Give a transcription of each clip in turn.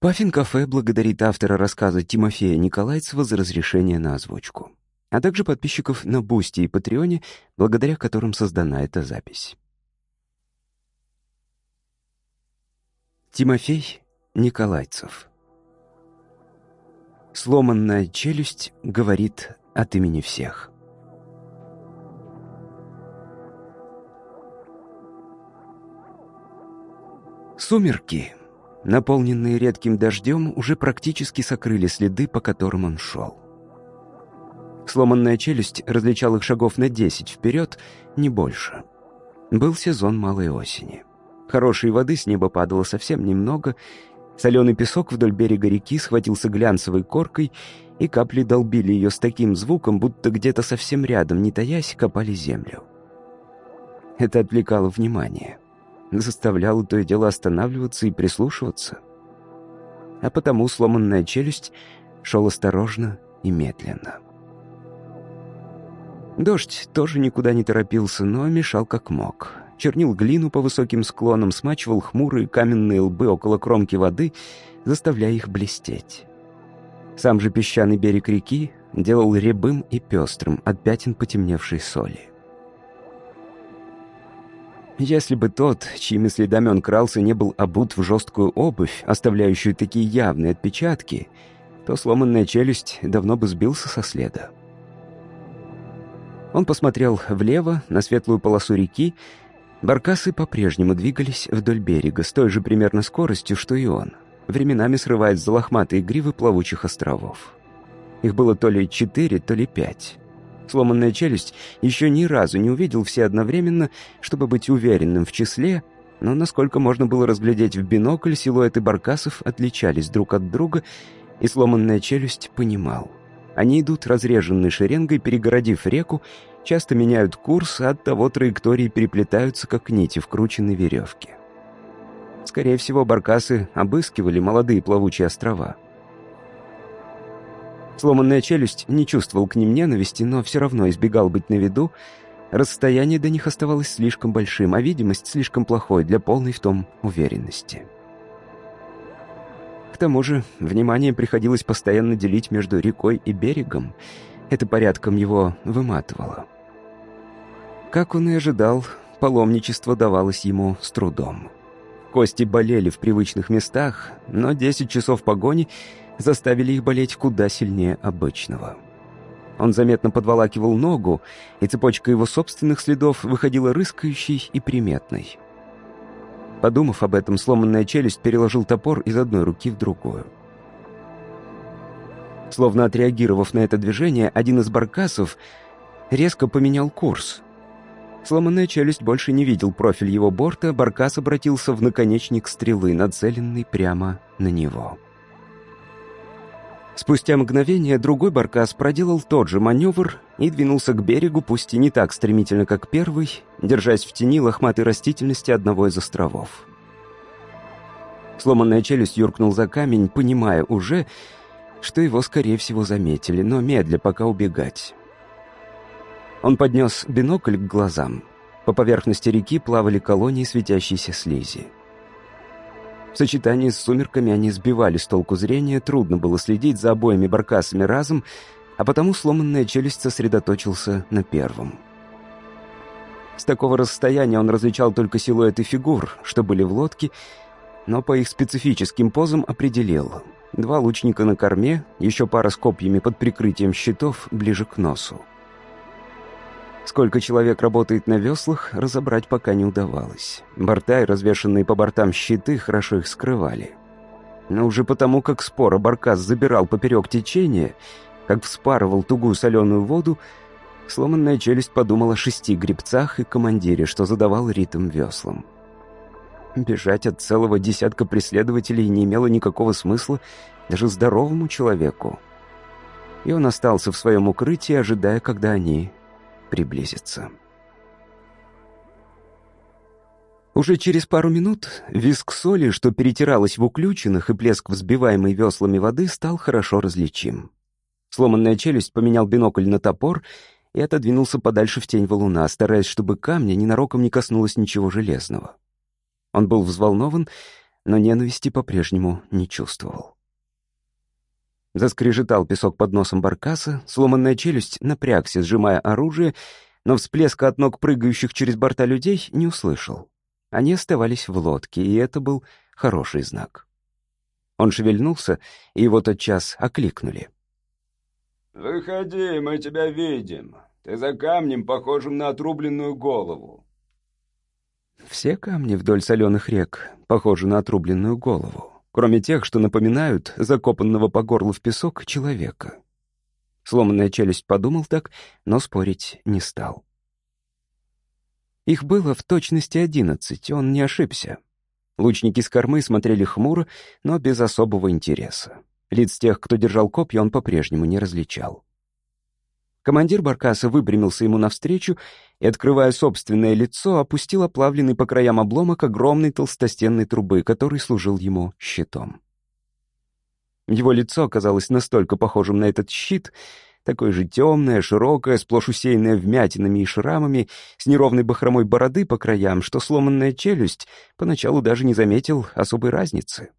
Puffin Cafe благодарит автора рассказа Тимофея Николайцева за разрешение на озвучку, а также подписчиков на Boosty и Патреоне, благодаря которым создана эта запись. Тимофей Николайцев Сломанная челюсть говорит от имени всех. Сумерки наполненные редким дождем, уже практически сокрыли следы, по которым он шел. Сломанная челюсть различал их шагов на десять вперед, не больше. Был сезон малой осени. Хорошей воды с неба падало совсем немного, соленый песок вдоль берега реки схватился глянцевой коркой, и капли долбили ее с таким звуком, будто где-то совсем рядом, не таясь, копали землю. Это отвлекало внимание — заставляло то и дело останавливаться и прислушиваться. А потому сломанная челюсть шел осторожно и медленно. Дождь тоже никуда не торопился, но мешал как мог. Чернил глину по высоким склонам, смачивал хмурые каменные лбы около кромки воды, заставляя их блестеть. Сам же песчаный берег реки делал рябым и пестрым от пятен потемневшей соли. Если бы тот, чьими следами он крался, не был обут в жесткую обувь, оставляющую такие явные отпечатки, то сломанная челюсть давно бы сбился со следа. Он посмотрел влево, на светлую полосу реки. Баркасы по-прежнему двигались вдоль берега с той же примерно скоростью, что и он, временами срываясь за лохматые гривы плавучих островов. Их было то ли четыре, то ли пять сломанная челюсть, еще ни разу не увидел все одновременно, чтобы быть уверенным в числе, но насколько можно было разглядеть в бинокль, силуэты баркасов отличались друг от друга, и сломанная челюсть понимал. Они идут разреженной шеренгой, перегородив реку, часто меняют курс, а от того траектории переплетаются, как нити вкрученной веревки. Скорее всего, баркасы обыскивали молодые плавучие острова — Сломанная челюсть не чувствовал к ним ненависти, но все равно избегал быть на виду. Расстояние до них оставалось слишком большим, а видимость слишком плохой для полной в том уверенности. К тому же, внимание приходилось постоянно делить между рекой и берегом. Это порядком его выматывало. Как он и ожидал, паломничество давалось ему с трудом. Кости болели в привычных местах, но 10 часов погони заставили их болеть куда сильнее обычного. Он заметно подволакивал ногу, и цепочка его собственных следов выходила рыскающей и приметной. Подумав об этом, сломанная челюсть переложил топор из одной руки в другую. Словно отреагировав на это движение, один из баркасов резко поменял курс. Сломанная челюсть больше не видел профиль его борта, баркас обратился в наконечник стрелы, нацеленный прямо на него. Спустя мгновение другой баркас проделал тот же маневр и двинулся к берегу, пусть и не так стремительно, как первый, держась в тени лохматой растительности одного из островов. Сломанная челюсть юркнул за камень, понимая уже, что его, скорее всего, заметили, но медля пока убегать. Он поднес бинокль к глазам. По поверхности реки плавали колонии светящейся слизи. В сочетании с сумерками они сбивали с толку зрения, трудно было следить за обоими баркасами разом, а потому сломанная челюсть сосредоточился на первом. С такого расстояния он различал только силуэты фигур, что были в лодке, но по их специфическим позам определил. Два лучника на корме, еще пара с копьями под прикрытием щитов ближе к носу. Сколько человек работает на веслах, разобрать пока не удавалось. Борта и развешанные по бортам щиты хорошо их скрывали. Но уже потому, как спора баркас забирал поперек течения, как вспарывал тугую соленую воду, сломанная челюсть подумала о шести гребцах и командире, что задавал ритм веслам. Бежать от целого десятка преследователей не имело никакого смысла даже здоровому человеку. И он остался в своем укрытии, ожидая, когда они приблизиться. Уже через пару минут визг соли, что перетиралась в уключенных и плеск взбиваемой веслами воды, стал хорошо различим. Сломанная челюсть поменял бинокль на топор и отодвинулся подальше в тень валуна, стараясь, чтобы камня ненароком не коснулось ничего железного. Он был взволнован, но ненависти по-прежнему не чувствовал. Заскрежетал песок под носом баркаса, сломанная челюсть напрягся, сжимая оружие, но всплеска от ног прыгающих через борта людей не услышал. Они оставались в лодке, и это был хороший знак. Он шевельнулся, и его тотчас окликнули. «Выходи, мы тебя видим. Ты за камнем, похожим на отрубленную голову». Все камни вдоль соленых рек похожи на отрубленную голову кроме тех, что напоминают закопанного по горлу в песок человека. Сломанная челюсть подумал так, но спорить не стал. Их было в точности одиннадцать, он не ошибся. Лучники с кормы смотрели хмуро, но без особого интереса. Лиц тех, кто держал копья, он по-прежнему не различал. Командир баркаса выпрямился ему навстречу и, открывая собственное лицо, опустил оплавленный по краям обломок огромной толстостенной трубы, который служил ему щитом. Его лицо оказалось настолько похожим на этот щит, такое же темное, широкое, сплошь усеянное вмятинами и шрамами, с неровной бахромой бороды по краям, что сломанная челюсть поначалу даже не заметил особой разницы.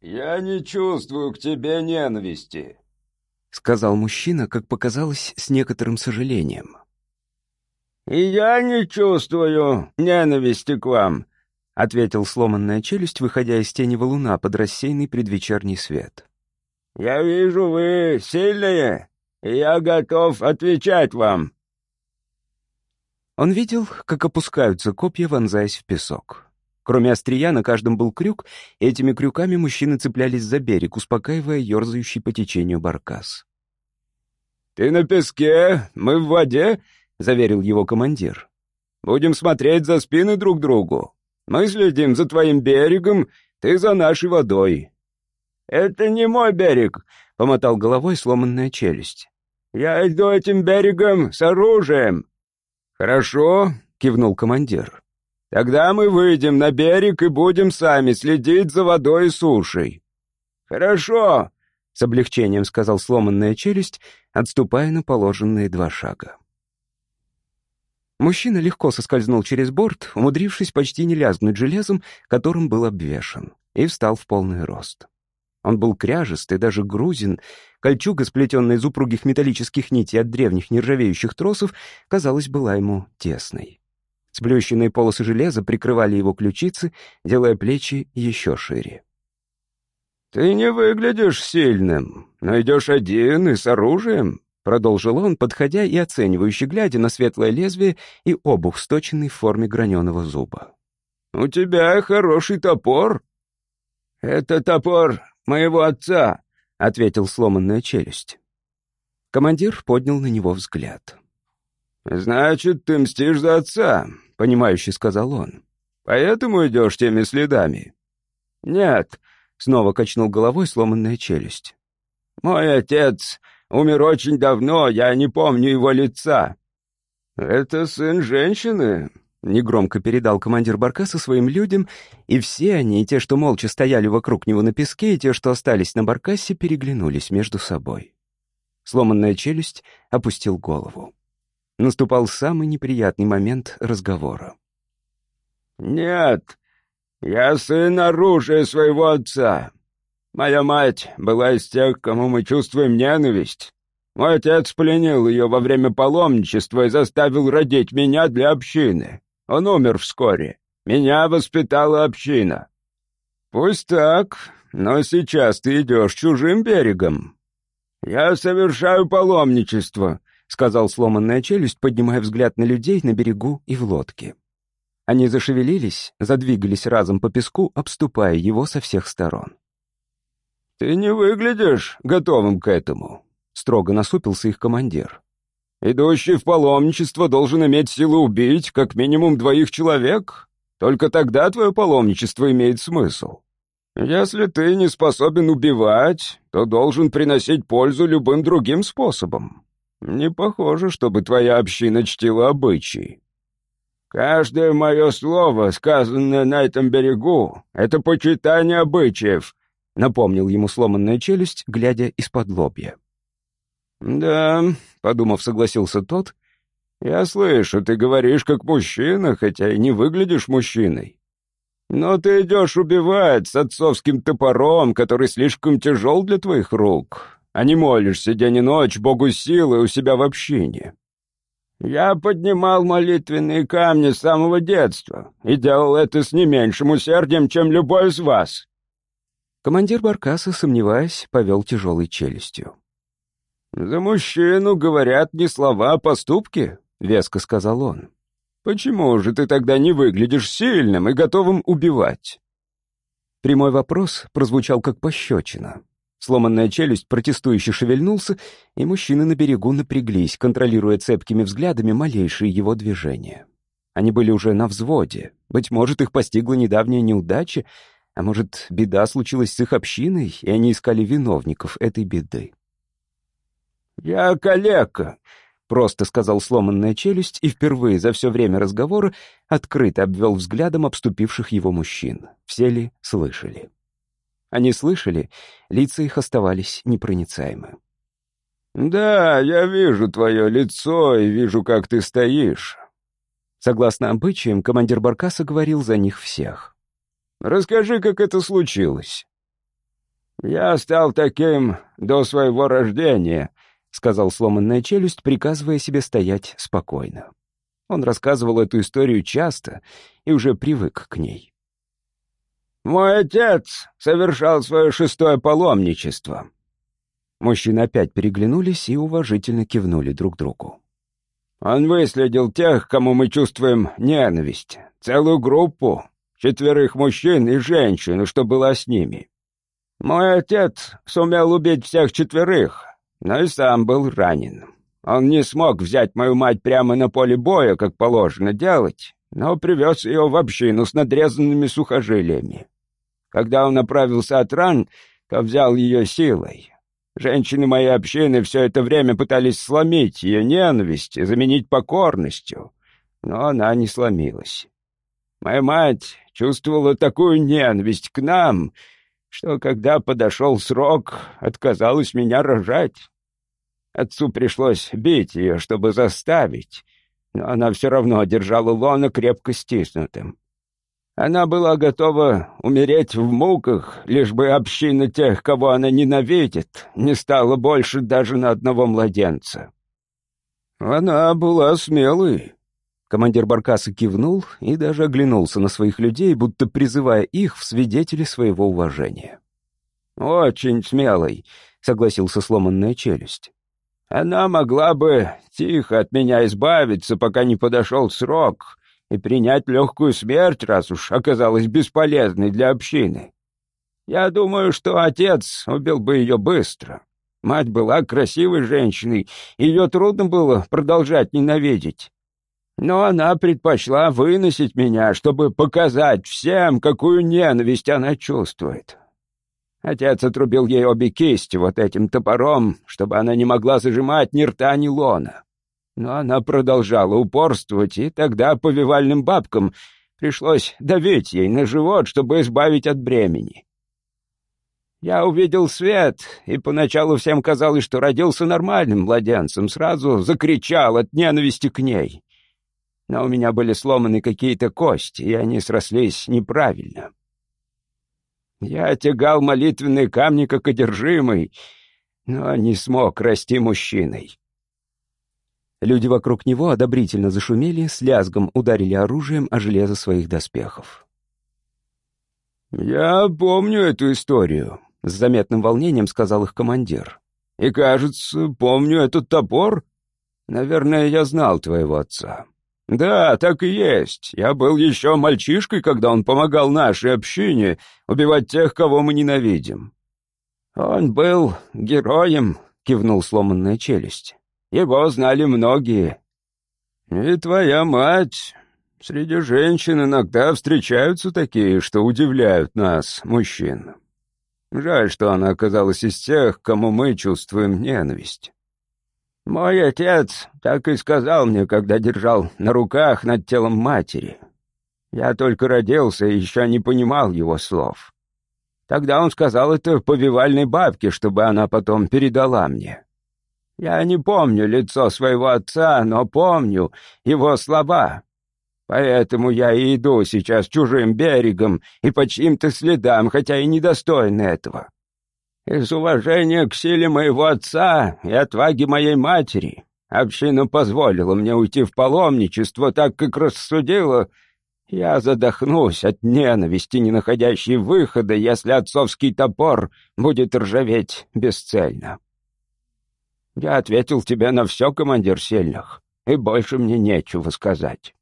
«Я не чувствую к тебе ненависти», — сказал мужчина, как показалось, с некоторым сожалением. «И я не чувствую ненависти к вам», — ответил сломанная челюсть, выходя из тени валуна под рассеянный предвечерний свет. «Я вижу, вы сильные, и я готов отвечать вам». Он видел, как опускаются копья, вонзаясь в песок. Кроме острия, на каждом был крюк, и этими крюками мужчины цеплялись за берег, успокаивая ерзающий по течению баркас. «Ты на песке, мы в воде», — заверил его командир. «Будем смотреть за спины друг другу. Мы следим за твоим берегом, ты за нашей водой». «Это не мой берег», — помотал головой сломанная челюсть. «Я иду этим берегом с оружием». «Хорошо», — кивнул командир. Тогда мы выйдем на берег и будем сами следить за водой и сушей». «Хорошо», — с облегчением сказал сломанная челюсть, отступая на положенные два шага. Мужчина легко соскользнул через борт, умудрившись почти не лязгнуть железом, которым был обвешан, и встал в полный рост. Он был кряжестый, даже грузин. Кольчуга, сплетенная из упругих металлических нитей от древних нержавеющих тросов, казалось, была ему тесной. Сплющенные полосы железа прикрывали его ключицы, делая плечи еще шире. «Ты не выглядишь сильным, но идешь один и с оружием», — продолжил он, подходя и оценивающе глядя на светлое лезвие и обух, сточенный в форме граненого зуба. «У тебя хороший топор». «Это топор моего отца», — ответил сломанная челюсть. Командир поднял на него взгляд. «Значит, ты мстишь за отца», — понимающе сказал он. «Поэтому идешь теми следами?» «Нет», — снова качнул головой сломанная челюсть. «Мой отец умер очень давно, я не помню его лица». «Это сын женщины», — негромко передал командир Баркаса своим людям, и все они, и те, что молча стояли вокруг него на песке, и те, что остались на Баркасе, переглянулись между собой. Сломанная челюсть опустил голову наступал самый неприятный момент разговора. «Нет, я сын оружия своего отца. Моя мать была из тех, кому мы чувствуем ненависть. Мой отец пленил ее во время паломничества и заставил родить меня для общины. Он умер вскоре. Меня воспитала община. Пусть так, но сейчас ты идешь чужим берегом. Я совершаю паломничество, сказал сломанная челюсть, поднимая взгляд на людей на берегу и в лодке. Они зашевелились, задвигались разом по песку, обступая его со всех сторон. «Ты не выглядишь готовым к этому», — строго насупился их командир. «Идущий в паломничество должен иметь силу убить как минимум двоих человек. Только тогда твое паломничество имеет смысл. Если ты не способен убивать, то должен приносить пользу любым другим способом. Не похоже, чтобы твоя община чтила обычаи. Каждое мое слово, сказанное на этом берегу, — это почитание обычаев, — напомнил ему сломанная челюсть, глядя из-под лобья. «Да», — подумав, согласился тот, — «я слышу, ты говоришь как мужчина, хотя и не выглядишь мужчиной. Но ты идешь убивать с отцовским топором, который слишком тяжел для твоих рук, а не молишься день и ночь Богу силы у себя в общине. Я поднимал молитвенные камни с самого детства и делал это с не меньшим усердием, чем любой из вас». Командир Баркаса, сомневаясь, повел тяжелой челюстью. «За мужчину говорят не слова, а поступки», — веско сказал он. «Почему же ты тогда не выглядишь сильным и готовым убивать?» Прямой вопрос прозвучал как пощечина. Сломанная челюсть протестующе шевельнулся, и мужчины на берегу напряглись, контролируя цепкими взглядами малейшие его движения. Они были уже на взводе. Быть может, их постигла недавняя неудача, а может, беда случилась с их общиной, и они искали виновников этой беды. «Я калека», Просто сказал сломанная челюсть и впервые за все время разговора открыто обвел взглядом обступивших его мужчин. Все ли слышали? Они слышали, лица их оставались непроницаемы. «Да, я вижу твое лицо и вижу, как ты стоишь». Согласно обычаям, командир Баркаса говорил за них всех. «Расскажи, как это случилось». «Я стал таким до своего рождения», — сказал сломанная челюсть, приказывая себе стоять спокойно. Он рассказывал эту историю часто и уже привык к ней. «Мой отец совершал свое шестое паломничество». Мужчины опять переглянулись и уважительно кивнули друг другу. «Он выследил тех, кому мы чувствуем ненависть, целую группу, четверых мужчин и женщину, что была с ними. Мой отец сумел убить всех четверых, но и сам был ранен. Он не смог взять мою мать прямо на поле боя, как положено делать, но привез ее в общину с надрезанными сухожилиями. Когда он направился от ран, то взял ее силой. Женщины моей общины все это время пытались сломить ее ненависть и заменить покорностью, но она не сломилась. Моя мать чувствовала такую ненависть к нам, что, когда подошел срок, отказалась меня рожать. Отцу пришлось бить ее, чтобы заставить, но она все равно держала лона крепко стиснутым. Она была готова умереть в муках, лишь бы община тех, кого она ненавидит, не стала больше даже на одного младенца. Она была смелой. Командир Баркаса кивнул и даже оглянулся на своих людей, будто призывая их в свидетели своего уважения. «Очень смелой», — согласился сломанная челюсть. Она могла бы тихо от меня избавиться, пока не подошел срок, и принять легкую смерть, раз уж оказалась бесполезной для общины. Я думаю, что отец убил бы ее быстро. Мать была красивой женщиной, ее трудно было продолжать ненавидеть. Но она предпочла выносить меня, чтобы показать всем, какую ненависть она чувствует. Отец отрубил ей обе кисти вот этим топором, чтобы она не могла зажимать ни рта, ни лона. Но она продолжала упорствовать, и тогда повивальным бабкам пришлось давить ей на живот, чтобы избавить от бремени. Я увидел свет, и поначалу всем казалось, что родился нормальным младенцем, сразу закричал от ненависти к ней. Но у меня были сломаны какие-то кости, и они срослись неправильно. Я тягал молитвенные камни как одержимый, но не смог расти мужчиной. Люди вокруг него одобрительно зашумели, с лязгом ударили оружием о железо своих доспехов. «Я помню эту историю», — с заметным волнением сказал их командир. «И, кажется, помню этот топор. Наверное, я знал твоего отца. «Да, так и есть. Я был еще мальчишкой, когда он помогал нашей общине убивать тех, кого мы ненавидим». «Он был героем», — кивнул сломанная челюсть. «Его знали многие». «И твоя мать. Среди женщин иногда встречаются такие, что удивляют нас, мужчин. Жаль, что она оказалась из тех, кому мы чувствуем ненависть». Мой отец так и сказал мне, когда держал на руках над телом матери. Я только родился и еще не понимал его слов. Тогда он сказал это повивальной бабке, чтобы она потом передала мне. Я не помню лицо своего отца, но помню его слова. Поэтому я и иду сейчас чужим берегом и по чьим-то следам, хотя и недостоин этого. Из уважения к силе моего отца и отваге моей матери община позволила мне уйти в паломничество, так как рассудила, я задохнусь от ненависти, не находящей выхода, если отцовский топор будет ржаветь бесцельно. Я ответил тебе на все, командир сильных, и больше мне нечего сказать.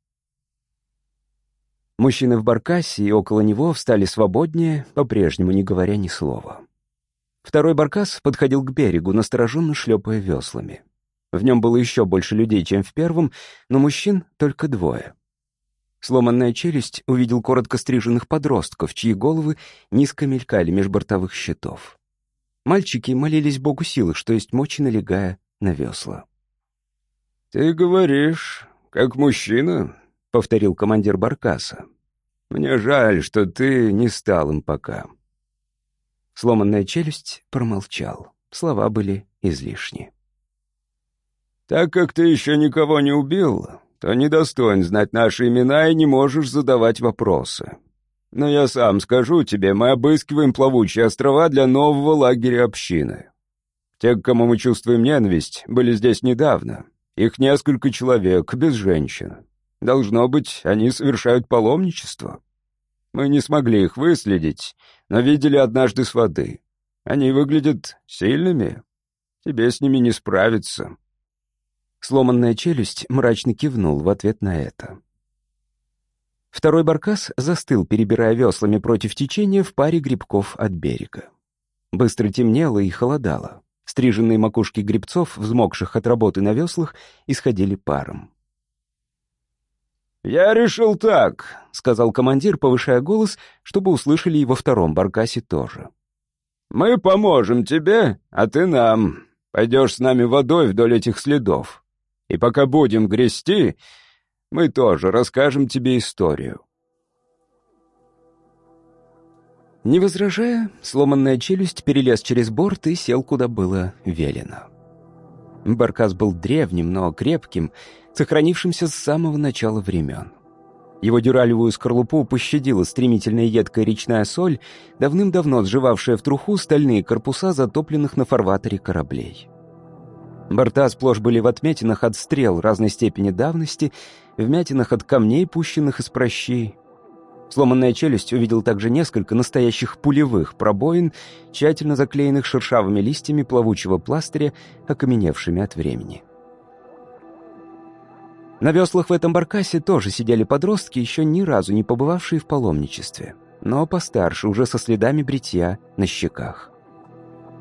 Мужчины в баркасе и около него встали свободнее, по-прежнему не говоря ни слова. Второй баркас подходил к берегу, настороженно шлепая веслами. В нем было еще больше людей, чем в первом, но мужчин только двое. Сломанная челюсть увидел коротко стриженных подростков, чьи головы низко мелькали меж бортовых щитов. Мальчики молились Богу силы, что есть мочи, налегая на весла. «Ты говоришь, как мужчина?» — повторил командир Баркаса. «Мне жаль, что ты не стал им пока». Сломанная челюсть промолчал. Слова были излишни. «Так как ты еще никого не убил, то недостоин знать наши имена и не можешь задавать вопросы. Но я сам скажу тебе, мы обыскиваем плавучие острова для нового лагеря общины. Те, к кому мы чувствуем ненависть, были здесь недавно. Их несколько человек, без женщин. Должно быть, они совершают паломничество. Мы не смогли их выследить, но видели однажды с воды. Они выглядят сильными. Тебе с ними не справиться». Сломанная челюсть мрачно кивнул в ответ на это. Второй баркас застыл, перебирая веслами против течения в паре грибков от берега. Быстро темнело и холодало. Стриженные макушки грибцов, взмокших от работы на веслах, исходили паром. «Я решил так», — сказал командир, повышая голос, чтобы услышали его втором баркасе тоже. «Мы поможем тебе, а ты нам. Пойдешь с нами водой вдоль этих следов. И пока будем грести, мы тоже расскажем тебе историю». Не возражая, сломанная челюсть перелез через борт и сел, куда было велено. Баркас был древним, но крепким, сохранившимся с самого начала времен. Его дюралевую скорлупу пощадила стремительная едкая речная соль, давным-давно сживавшая в труху стальные корпуса затопленных на фарватере кораблей. Борта сплошь были в отметинах от стрел разной степени давности, вмятинах от камней, пущенных из прощей, Сломанная челюсть увидел также несколько настоящих пулевых пробоин, тщательно заклеенных шершавыми листьями плавучего пластыря, окаменевшими от времени. На веслах в этом баркасе тоже сидели подростки, еще ни разу не побывавшие в паломничестве, но постарше, уже со следами бритья на щеках.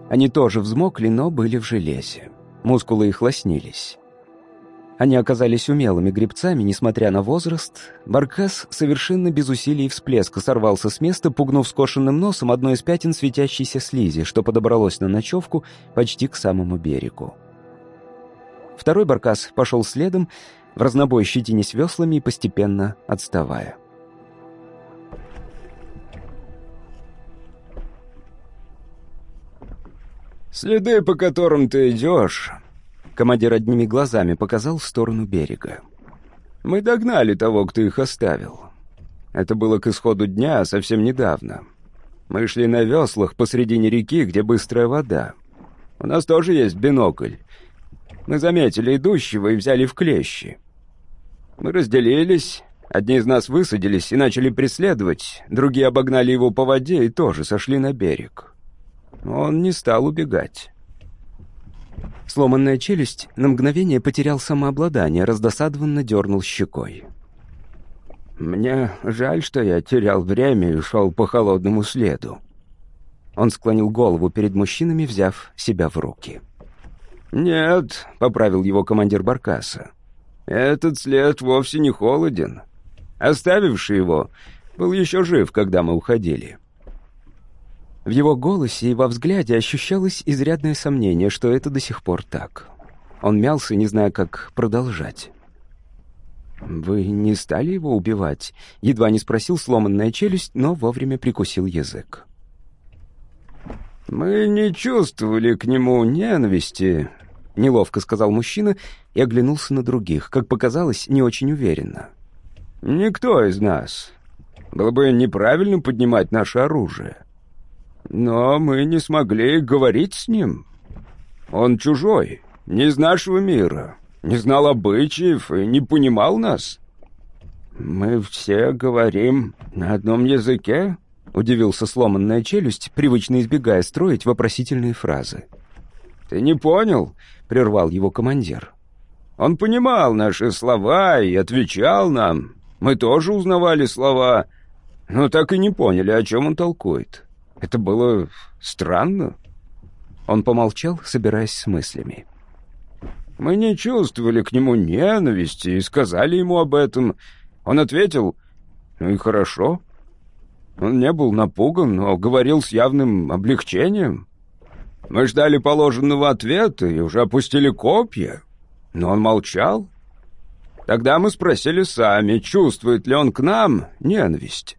Они тоже взмокли, но были в железе. Мускулы их лоснились. Они оказались умелыми гребцами, несмотря на возраст. Баркас совершенно без усилий и всплеска сорвался с места, пугнув скошенным носом одно из пятен светящейся слизи, что подобралось на ночевку почти к самому берегу. Второй баркас пошел следом, в разнобой щетинясь веслами и постепенно отставая. «Следы, по которым ты идешь, Командир одними глазами показал в сторону берега. «Мы догнали того, кто их оставил. Это было к исходу дня, совсем недавно. Мы шли на веслах посредине реки, где быстрая вода. У нас тоже есть бинокль. Мы заметили идущего и взяли в клещи. Мы разделились, одни из нас высадились и начали преследовать, другие обогнали его по воде и тоже сошли на берег. Он не стал убегать». Сломанная челюсть на мгновение потерял самообладание, раздосадованно дернул щекой. «Мне жаль, что я терял время и шел по холодному следу». Он склонил голову перед мужчинами, взяв себя в руки. «Нет», — поправил его командир Баркаса, — «этот след вовсе не холоден. Оставивший его был еще жив, когда мы уходили». В его голосе и во взгляде ощущалось изрядное сомнение, что это до сих пор так. Он мялся, не зная, как продолжать. «Вы не стали его убивать?» Едва не спросил сломанная челюсть, но вовремя прикусил язык. «Мы не чувствовали к нему ненависти», — неловко сказал мужчина и оглянулся на других, как показалось, не очень уверенно. Никто из нас. Было бы неправильно поднимать наше оружие. Но мы не смогли говорить с ним. Он чужой, не из нашего мира, не знал обычаев и не понимал нас. Мы все говорим на одном языке, удивился сломанная челюсть, привычно избегая строить вопросительные фразы. Ты не понял? прервал его командир. Он понимал наши слова и отвечал нам. Мы тоже узнавали слова, но так и не поняли, о чем он толкует. Это было странно. Он помолчал, собираясь с мыслями. Мы не чувствовали к нему ненависти и сказали ему об этом. Он ответил, ну и хорошо. Он не был напуган, но говорил с явным облегчением. Мы ждали положенного ответа и уже опустили копья, но он молчал. Тогда мы спросили сами, чувствует ли он к нам ненависть.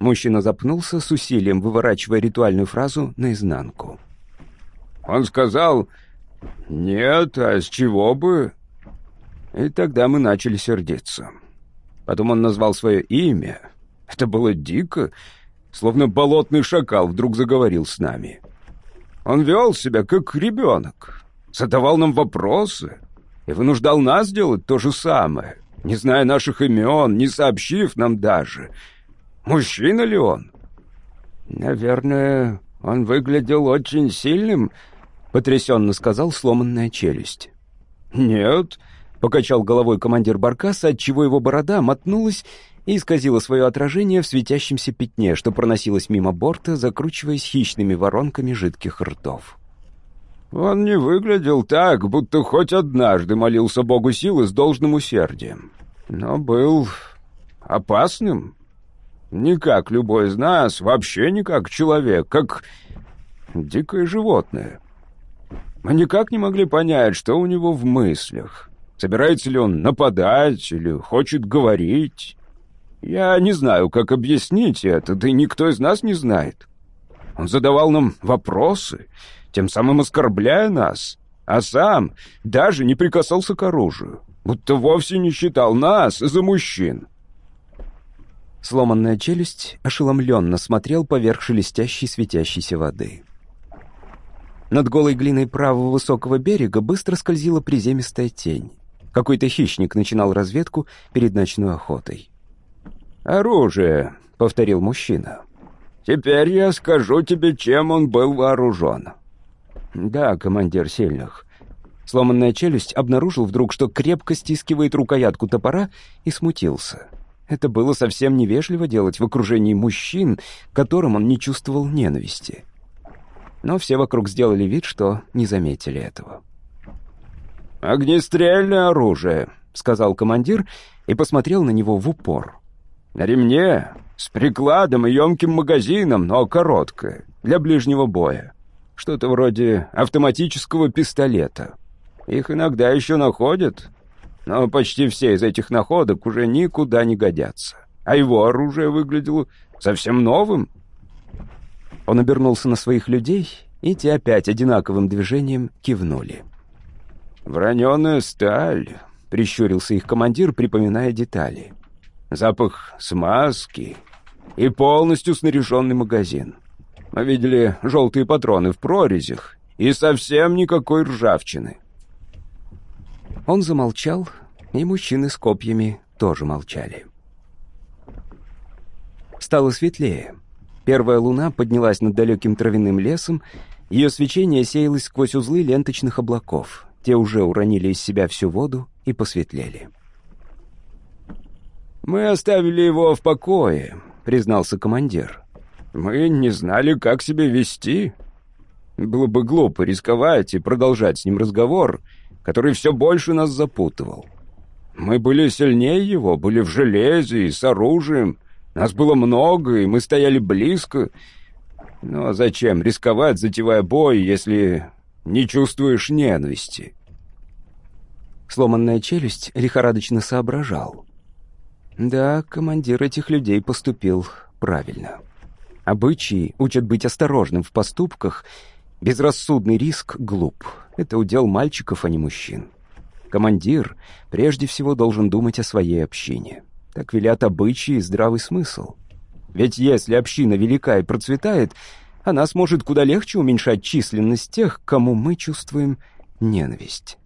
Мужчина запнулся с усилием, выворачивая ритуальную фразу наизнанку. Он сказал, «Нет, а с чего бы?» И тогда мы начали сердиться. Потом он назвал свое имя. Это было дико, словно болотный шакал вдруг заговорил с нами. Он вел себя как ребенок, задавал нам вопросы и вынуждал нас делать то же самое, не зная наших имен, не сообщив нам даже — Мужчина ли он? Наверное, он выглядел очень сильным, потрясенно сказал сломанная челюсть. Нет, покачал головой командир Баркаса, отчего его борода мотнулась и исказила свое отражение в светящемся пятне, что проносилось мимо борта, закручиваясь хищными воронками жидких ртов. Он не выглядел так, будто хоть однажды молился Богу силы с должным усердием, но был опасным, не как любой из нас, вообще не как человек, как дикое животное. Мы никак не могли понять, что у него в мыслях. Собирается ли он нападать или хочет говорить. Я не знаю, как объяснить это, да и никто из нас не знает. Он задавал нам вопросы, тем самым оскорбляя нас, а сам даже не прикасался к оружию, будто вовсе не считал нас за мужчин. Сломанная челюсть ошеломленно смотрел поверх шелестящей светящейся воды. Над голой глиной правого высокого берега быстро скользила приземистая тень. Какой-то хищник начинал разведку перед ночной охотой. «Оружие», — повторил мужчина. «Теперь я скажу тебе, чем он был вооружен». «Да, командир сильных». Сломанная челюсть обнаружил вдруг, что крепко стискивает рукоятку топора и смутился. Это было совсем невежливо делать в окружении мужчин, которым он не чувствовал ненависти. Но все вокруг сделали вид, что не заметили этого. «Огнестрельное оружие», — сказал командир и посмотрел на него в упор. «На ремне, с прикладом и емким магазином, но короткое, для ближнего боя. Что-то вроде автоматического пистолета. Их иногда еще находят, но почти все из этих находок уже никуда не годятся. А его оружие выглядело совсем новым. Он обернулся на своих людей, и те опять одинаковым движением кивнули. «Враненая сталь», — прищурился их командир, припоминая детали. «Запах смазки и полностью снаряженный магазин. Мы видели желтые патроны в прорезях и совсем никакой ржавчины. Он замолчал, и мужчины с копьями тоже молчали. Стало светлее. Первая луна поднялась над далеким травяным лесом, ее свечение сеялось сквозь узлы ленточных облаков. Те уже уронили из себя всю воду и посветлели. «Мы оставили его в покое», — признался командир. «Мы не знали, как себя вести. Было бы глупо рисковать и продолжать с ним разговор, — который все больше нас запутывал. Мы были сильнее его, были в железе и с оружием. Нас было много, и мы стояли близко. Но зачем рисковать, затевая бой, если не чувствуешь ненависти?» Сломанная челюсть лихорадочно соображал. Да, командир этих людей поступил правильно. Обычаи учат быть осторожным в поступках, безрассудный риск глуп. Это удел мальчиков, а не мужчин. Командир прежде всего должен думать о своей общине. Так велят обычаи и здравый смысл. Ведь если община велика и процветает, она сможет куда легче уменьшать численность тех, кому мы чувствуем ненависть.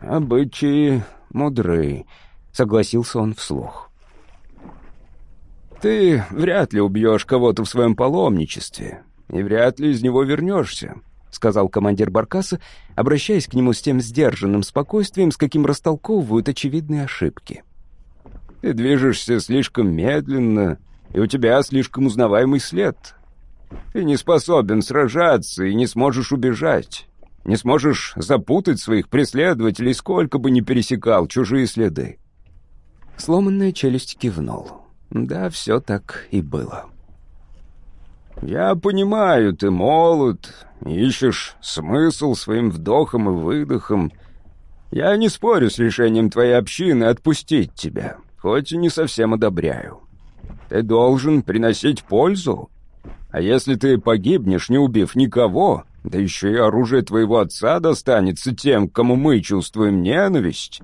«Обычаи мудры», — согласился он вслух. «Ты вряд ли убьешь кого-то в своем паломничестве, и вряд ли из него вернешься», — сказал командир Баркаса, обращаясь к нему с тем сдержанным спокойствием, с каким растолковывают очевидные ошибки. «Ты движешься слишком медленно, и у тебя слишком узнаваемый след. Ты не способен сражаться и не сможешь убежать. Не сможешь запутать своих преследователей, сколько бы ни пересекал чужие следы. Сломанная челюсть кивнул. Да, все так и было. «Я понимаю, ты молод, ищешь смысл своим вдохом и выдохом. Я не спорю с решением твоей общины отпустить тебя, хоть и не совсем одобряю. Ты должен приносить пользу. А если ты погибнешь, не убив никого, да еще и оружие твоего отца достанется тем, кому мы чувствуем ненависть.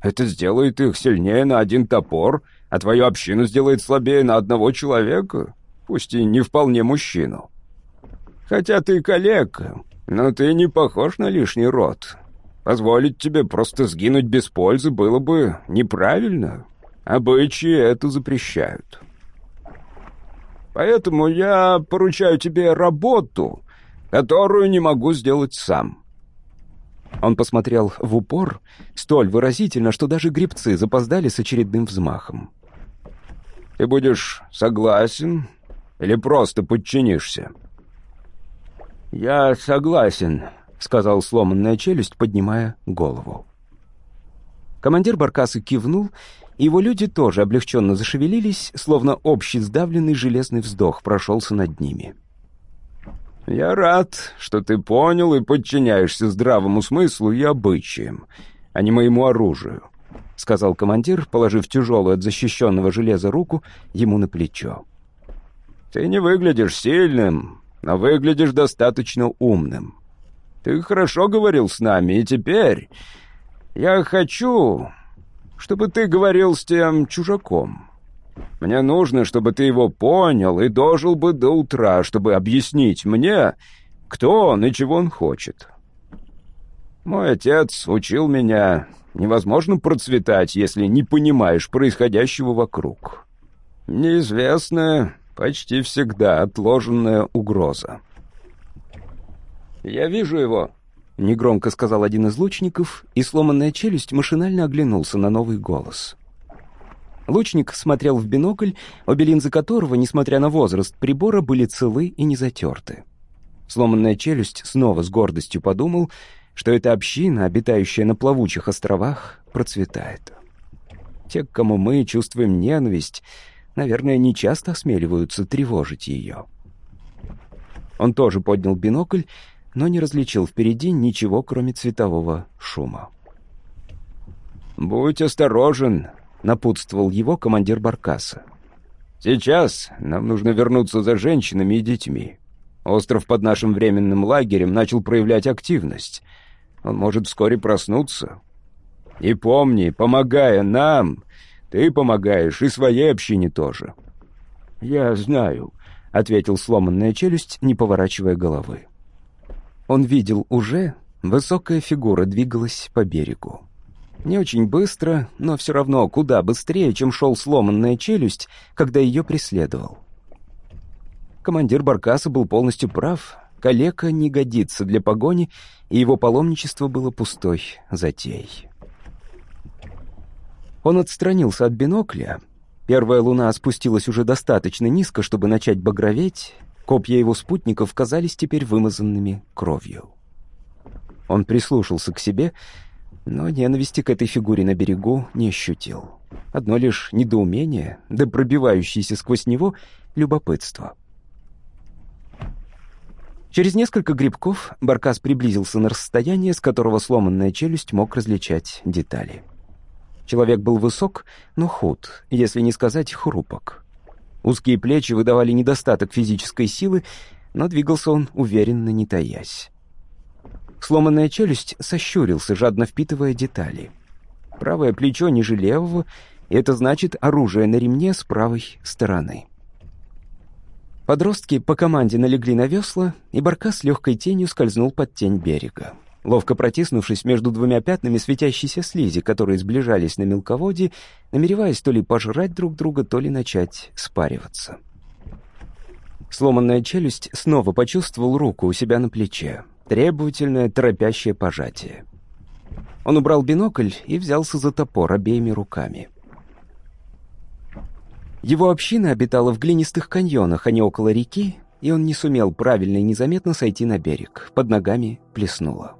Это сделает их сильнее на один топор, а твою общину сделает слабее на одного человека, пусть и не вполне мужчину. Хотя ты калека, но ты не похож на лишний род. Позволить тебе просто сгинуть без пользы было бы неправильно. Обычаи это запрещают. Поэтому я поручаю тебе работу, которую не могу сделать сам». Он посмотрел в упор, столь выразительно, что даже грибцы запоздали с очередным взмахом. «Ты будешь согласен или просто подчинишься?» «Я согласен», — сказал сломанная челюсть, поднимая голову. Командир Баркаса кивнул, его люди тоже облегченно зашевелились, словно общий сдавленный железный вздох прошелся над ними. «Я рад, что ты понял и подчиняешься здравому смыслу и обычаям, а не моему оружию», — сказал командир, положив тяжелую от защищенного железа руку ему на плечо. «Ты не выглядишь сильным, но выглядишь достаточно умным. Ты хорошо говорил с нами, и теперь я хочу, чтобы ты говорил с тем чужаком». Мне нужно, чтобы ты его понял и дожил бы до утра, чтобы объяснить мне, кто он и чего он хочет. Мой отец учил меня, невозможно процветать, если не понимаешь происходящего вокруг. Неизвестная, почти всегда отложенная угроза. «Я вижу его», — негромко сказал один из лучников, и сломанная челюсть машинально оглянулся на новый голос — Лучник смотрел в бинокль, обе линзы которого, несмотря на возраст прибора, были целы и не затерты. Сломанная челюсть снова с гордостью подумал, что эта община, обитающая на плавучих островах, процветает. Те, к кому мы чувствуем ненависть, наверное, не часто осмеливаются тревожить ее. Он тоже поднял бинокль, но не различил впереди ничего, кроме цветового шума. «Будь осторожен», — напутствовал его командир Баркаса. «Сейчас нам нужно вернуться за женщинами и детьми. Остров под нашим временным лагерем начал проявлять активность. Он может вскоре проснуться. И помни, помогая нам, ты помогаешь и своей общине тоже». «Я знаю», — ответил сломанная челюсть, не поворачивая головы. Он видел уже, высокая фигура двигалась по берегу. Не очень быстро, но все равно куда быстрее, чем шел сломанная челюсть, когда ее преследовал. Командир Баркаса был полностью прав. Калека не годится для погони, и его паломничество было пустой затеей. Он отстранился от бинокля. Первая луна спустилась уже достаточно низко, чтобы начать багроветь. Копья его спутников казались теперь вымазанными кровью. Он прислушался к себе но ненависти к этой фигуре на берегу не ощутил. Одно лишь недоумение, да пробивающееся сквозь него любопытство. Через несколько грибков Баркас приблизился на расстояние, с которого сломанная челюсть мог различать детали. Человек был высок, но худ, если не сказать хрупок. Узкие плечи выдавали недостаток физической силы, но двигался он уверенно, не таясь. Сломанная челюсть сощурился, жадно впитывая детали. Правое плечо ниже левого, и это значит оружие на ремне с правой стороны. Подростки по команде налегли на весла, и барка с легкой тенью скользнул под тень берега. Ловко протиснувшись между двумя пятнами светящейся слизи, которые сближались на мелководье, намереваясь то ли пожрать друг друга, то ли начать спариваться. Сломанная челюсть снова почувствовал руку у себя на плече. Требовательное, торопящее пожатие. Он убрал бинокль и взялся за топор обеими руками. Его община обитала в глинистых каньонах, а не около реки, и он не сумел правильно и незаметно сойти на берег. Под ногами плеснуло.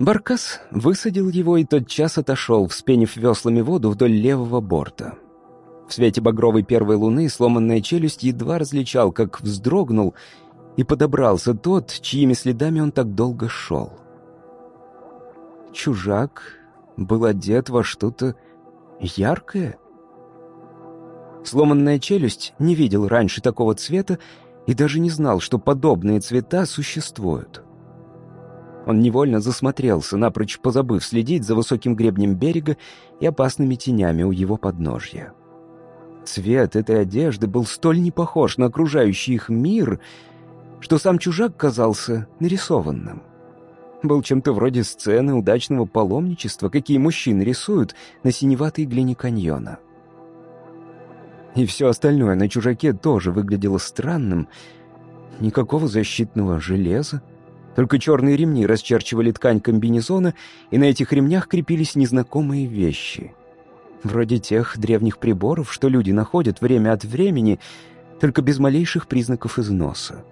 Баркас высадил его и тотчас отошел, вспенив веслами воду вдоль левого борта. В свете багровой первой луны сломанная челюсть едва различал, как вздрогнул и подобрался тот, чьими следами он так долго шел. Чужак был одет во что-то яркое. Сломанная челюсть не видел раньше такого цвета и даже не знал, что подобные цвета существуют. Он невольно засмотрелся, напрочь позабыв следить за высоким гребнем берега и опасными тенями у его подножья. Цвет этой одежды был столь не похож на окружающий их мир, что сам чужак казался нарисованным. Был чем-то вроде сцены удачного паломничества, какие мужчины рисуют на синеватой глине каньона. И все остальное на чужаке тоже выглядело странным. Никакого защитного железа, только черные ремни расчерчивали ткань комбинезона, и на этих ремнях крепились незнакомые вещи. Вроде тех древних приборов, что люди находят время от времени, только без малейших признаков износа.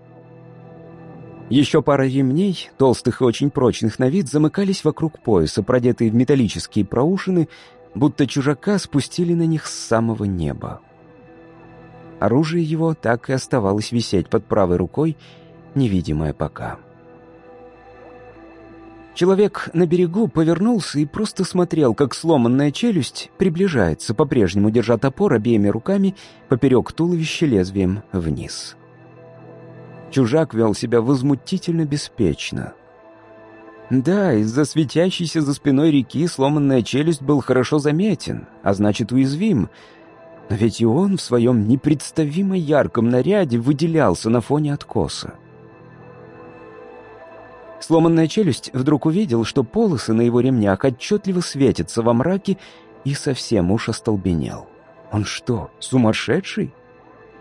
Еще пара ремней, толстых и очень прочных на вид, замыкались вокруг пояса, продетые в металлические проушины, будто чужака спустили на них с самого неба. Оружие его так и оставалось висеть под правой рукой, невидимое пока. Человек на берегу повернулся и просто смотрел, как сломанная челюсть приближается, по-прежнему держа топор обеими руками поперек туловища лезвием вниз. Чужак вел себя возмутительно беспечно. Да, из-за светящейся за спиной реки сломанная челюсть был хорошо заметен, а значит уязвим. Но ведь и он в своем непредставимо ярком наряде выделялся на фоне откоса. Сломанная челюсть вдруг увидел, что полосы на его ремнях отчетливо светятся во мраке, и совсем уж остолбенел. Он что, сумасшедший?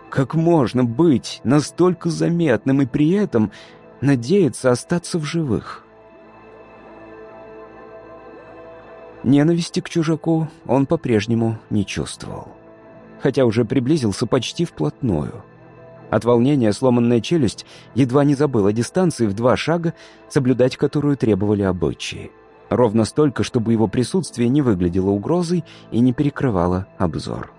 Как можно быть настолько заметным и при этом надеяться остаться в живых? Ненависти к чужаку он по-прежнему не чувствовал. Хотя уже приблизился почти вплотную — от волнения сломанная челюсть едва не забыла дистанции в два шага, соблюдать которую требовали обычаи. Ровно столько, чтобы его присутствие не выглядело угрозой и не перекрывало обзор.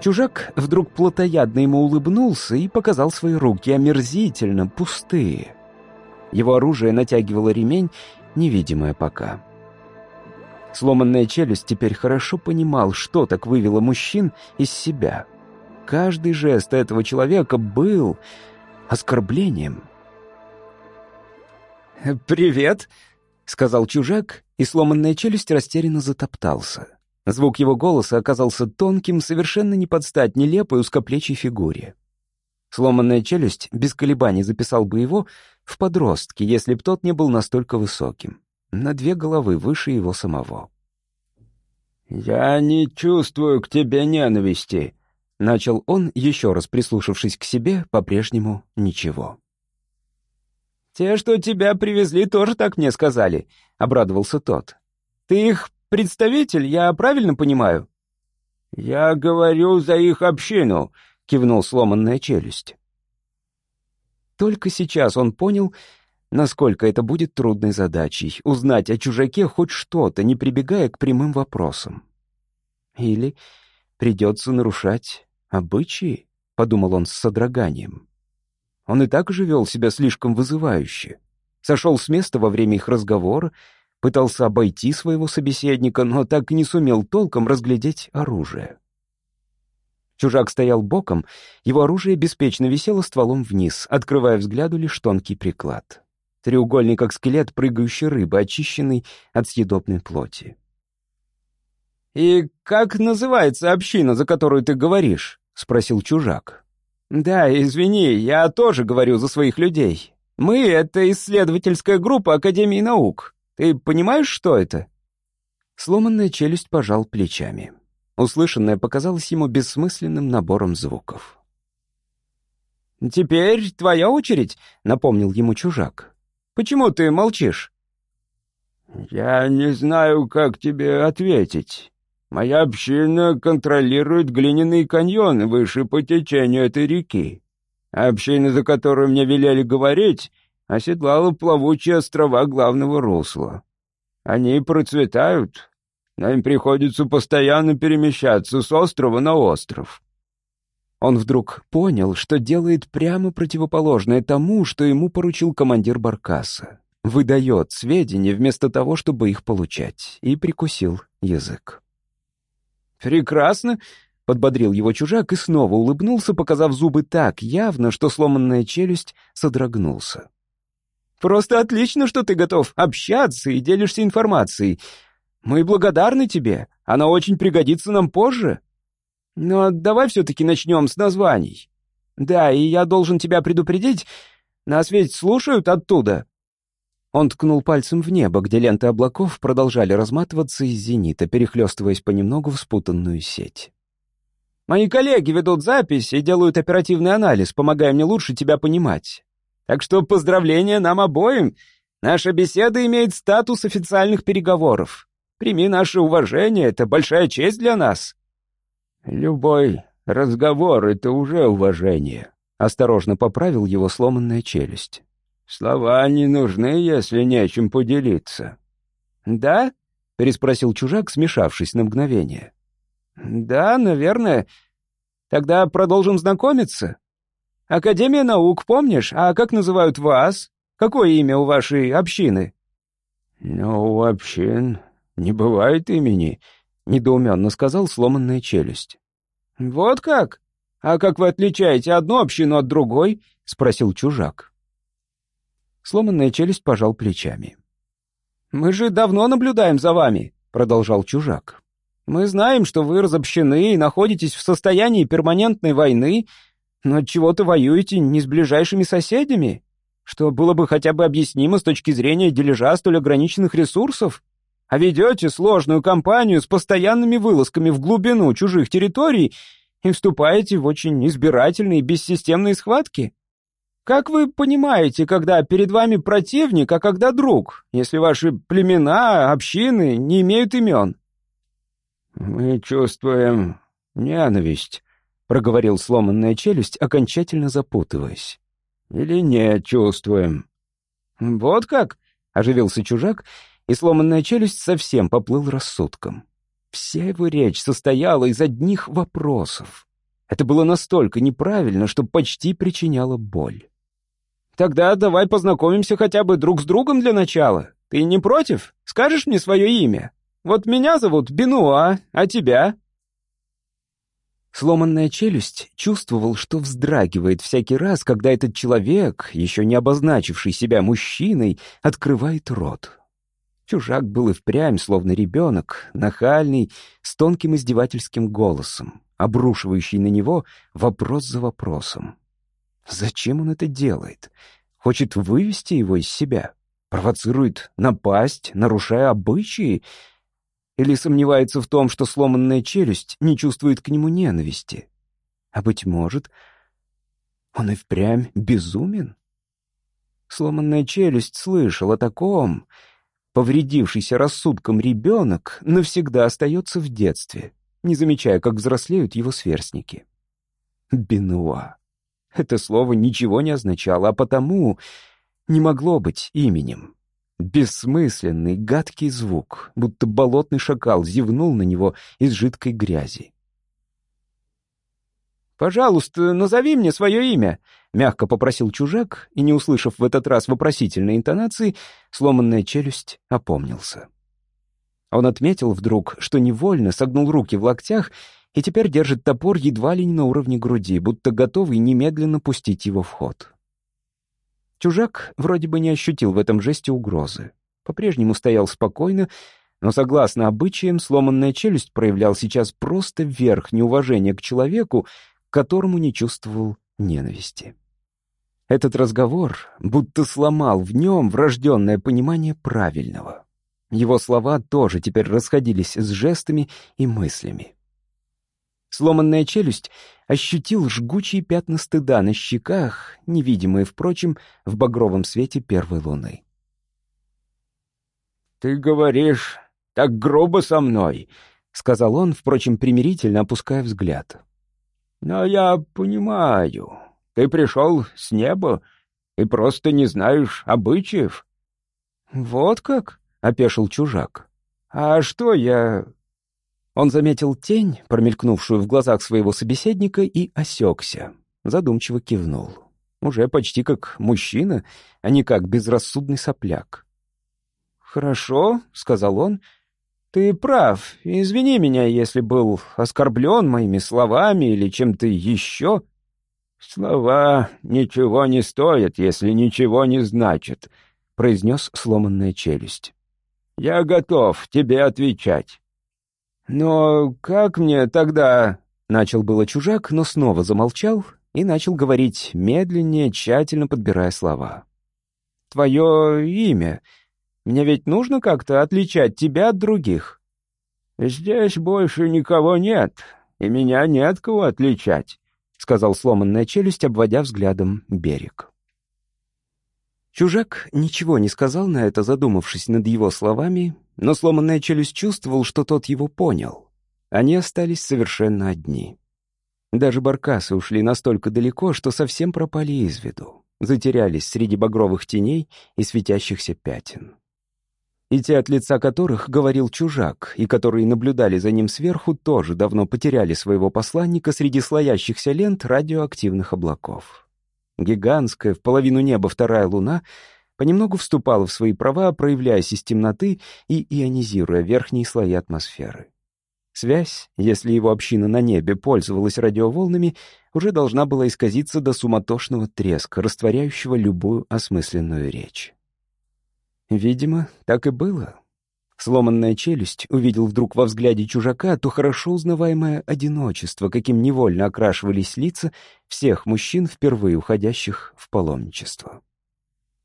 Чужак вдруг плотоядно ему улыбнулся и показал свои руки омерзительно пустые. Его оружие натягивало ремень, невидимое пока. Сломанная челюсть теперь хорошо понимал, что так вывело мужчин из себя. Каждый жест этого человека был оскорблением. «Привет», — сказал чужак, и сломанная челюсть растерянно затоптался. Звук его голоса оказался тонким, совершенно не под стать нелепой узкоплечей фигуре. Сломанная челюсть без колебаний записал бы его в подростке, если б тот не был настолько высоким на две головы выше его самого. «Я не чувствую к тебе ненависти», — начал он, еще раз прислушавшись к себе, по-прежнему ничего. «Те, что тебя привезли, тоже так мне сказали», — обрадовался тот. «Ты их представитель, я правильно понимаю?» «Я говорю за их общину», — кивнул сломанная челюсть. Только сейчас он понял, насколько это будет трудной задачей — узнать о чужаке хоть что-то, не прибегая к прямым вопросам. Или придется нарушать обычаи, — подумал он с содроганием. Он и так же вел себя слишком вызывающе. Сошел с места во время их разговора, пытался обойти своего собеседника, но так и не сумел толком разглядеть оружие. Чужак стоял боком, его оружие беспечно висело стволом вниз, открывая взгляду лишь тонкий приклад. Треугольный, как скелет прыгающей рыбы, очищенный от съедобной плоти. «И как называется община, за которую ты говоришь?» — спросил чужак. «Да, извини, я тоже говорю за своих людей. Мы — это исследовательская группа Академии наук. Ты понимаешь, что это?» Сломанная челюсть пожал плечами. Услышанное показалось ему бессмысленным набором звуков. «Теперь твоя очередь», — напомнил ему чужак. «Почему ты молчишь?» «Я не знаю, как тебе ответить. Моя община контролирует глиняный каньон выше по течению этой реки. Община, за которую мне велели говорить, оседлала плавучие острова главного русла. Они процветают, но им приходится постоянно перемещаться с острова на остров. Он вдруг понял, что делает прямо противоположное тому, что ему поручил командир Баркаса. Выдает сведения вместо того, чтобы их получать, и прикусил язык. «Прекрасно!» — подбодрил его чужак и снова улыбнулся, показав зубы так явно, что сломанная челюсть содрогнулся. «Просто отлично, что ты готов общаться и делишься информацией. Мы благодарны тебе, она очень пригодится нам позже. Но давай все-таки начнем с названий. Да, и я должен тебя предупредить, нас ведь слушают оттуда». Он ткнул пальцем в небо, где ленты облаков продолжали разматываться из зенита, перехлестываясь понемногу в спутанную сеть. «Мои коллеги ведут запись и делают оперативный анализ, помогая мне лучше тебя понимать. Так что поздравления нам обоим. Наша беседа имеет статус официальных переговоров. Прими наше уважение, это большая честь для нас». «Любой разговор — это уже уважение», — осторожно поправил его сломанная челюсть. «Слова не нужны, если нечем поделиться». «Да?» — переспросил чужак, смешавшись на мгновение. «Да, наверное. Тогда продолжим знакомиться. Академия наук, помнишь? А как называют вас? Какое имя у вашей общины?» «Ну, у общин «Не бывает имени», — недоуменно сказал сломанная челюсть. «Вот как? А как вы отличаете одну общину от другой?» — спросил чужак. Сломанная челюсть пожал плечами. «Мы же давно наблюдаем за вами», — продолжал чужак. «Мы знаем, что вы разобщены и находитесь в состоянии перманентной войны, но чего-то воюете не с ближайшими соседями, что было бы хотя бы объяснимо с точки зрения дележа столь ограниченных ресурсов а ведете сложную кампанию с постоянными вылазками в глубину чужих территорий и вступаете в очень избирательные бессистемные схватки? Как вы понимаете, когда перед вами противник, а когда друг, если ваши племена, общины не имеют имен? «Мы чувствуем ненависть», — проговорил сломанная челюсть, окончательно запутываясь. «Или не чувствуем?» «Вот как?» — оживился чужак и сломанная челюсть совсем поплыл рассудком. Вся его речь состояла из одних вопросов. Это было настолько неправильно, что почти причиняло боль. «Тогда давай познакомимся хотя бы друг с другом для начала. Ты не против? Скажешь мне свое имя? Вот меня зовут Бенуа, а тебя?» Сломанная челюсть чувствовал, что вздрагивает всякий раз, когда этот человек, еще не обозначивший себя мужчиной, открывает рот. Чужак был и впрямь, словно ребенок, нахальный, с тонким издевательским голосом, обрушивающий на него вопрос за вопросом. Зачем он это делает? Хочет вывести его из себя? Провоцирует напасть, нарушая обычаи? Или сомневается в том, что сломанная челюсть не чувствует к нему ненависти? А, быть может, он и впрямь безумен? Сломанная челюсть слышал о таком — Повредившийся рассудком ребенок навсегда остается в детстве, не замечая, как взрослеют его сверстники. Бенуа. Это слово ничего не означало, а потому не могло быть именем. Бессмысленный, гадкий звук, будто болотный шакал зевнул на него из жидкой грязи. «Пожалуйста, назови мне свое имя», — мягко попросил чужак, и, не услышав в этот раз вопросительной интонации, сломанная челюсть опомнился. Он отметил вдруг, что невольно согнул руки в локтях и теперь держит топор едва ли не на уровне груди, будто готовый немедленно пустить его в ход. Чужак вроде бы не ощутил в этом жесте угрозы. По-прежнему стоял спокойно, но, согласно обычаям, сломанная челюсть проявлял сейчас просто верх неуважения к человеку, которому не чувствовал ненависти. Этот разговор будто сломал в нем врожденное понимание правильного. Его слова тоже теперь расходились с жестами и мыслями. Сломанная челюсть ощутил жгучие пятна стыда на щеках, невидимые, впрочем, в багровом свете первой луны. «Ты говоришь так грубо со мной», — сказал он, впрочем, примирительно опуская взгляд. «Но я понимаю, ты пришел с неба и просто не знаешь обычаев». «Вот как?» — опешил чужак. «А что я он заметил тень, промелькнувшую в глазах своего собеседника, и осекся. Задумчиво кивнул. Уже почти как мужчина, а не как безрассудный сопляк. «Хорошо», — сказал он, — «ты прав. Извини меня, если был оскорблен моими словами или чем-то еще». «Слова ничего не стоят, если ничего не значат», — произнес сломанная челюсть. «Я готов тебе отвечать». «Но как мне тогда...» — начал было чужак, но снова замолчал и начал говорить медленнее, тщательно подбирая слова. «Твое имя. Мне ведь нужно как-то отличать тебя от других». «Здесь больше никого нет, и меня нет кого отличать», — сказал сломанная челюсть, обводя взглядом берег. Чужак ничего не сказал на это, задумавшись над его словами, но сломанная челюсть чувствовал, что тот его понял. Они остались совершенно одни. Даже баркасы ушли настолько далеко, что совсем пропали из виду, затерялись среди багровых теней и светящихся пятен. И те, от лица которых говорил чужак, и которые наблюдали за ним сверху, тоже давно потеряли своего посланника среди слоящихся лент радиоактивных облаков. Гигантская, в половину неба вторая луна понемногу вступала в свои права, проявляясь из темноты и ионизируя верхние слои атмосферы. Связь, если его община на небе пользовалась радиоволнами, уже должна была исказиться до суматошного треска, растворяющего любую осмысленную речь. Видимо, так и было. Сломанная челюсть увидел вдруг во взгляде чужака то хорошо узнаваемое одиночество, каким невольно окрашивались лица всех мужчин, впервые уходящих в паломничество.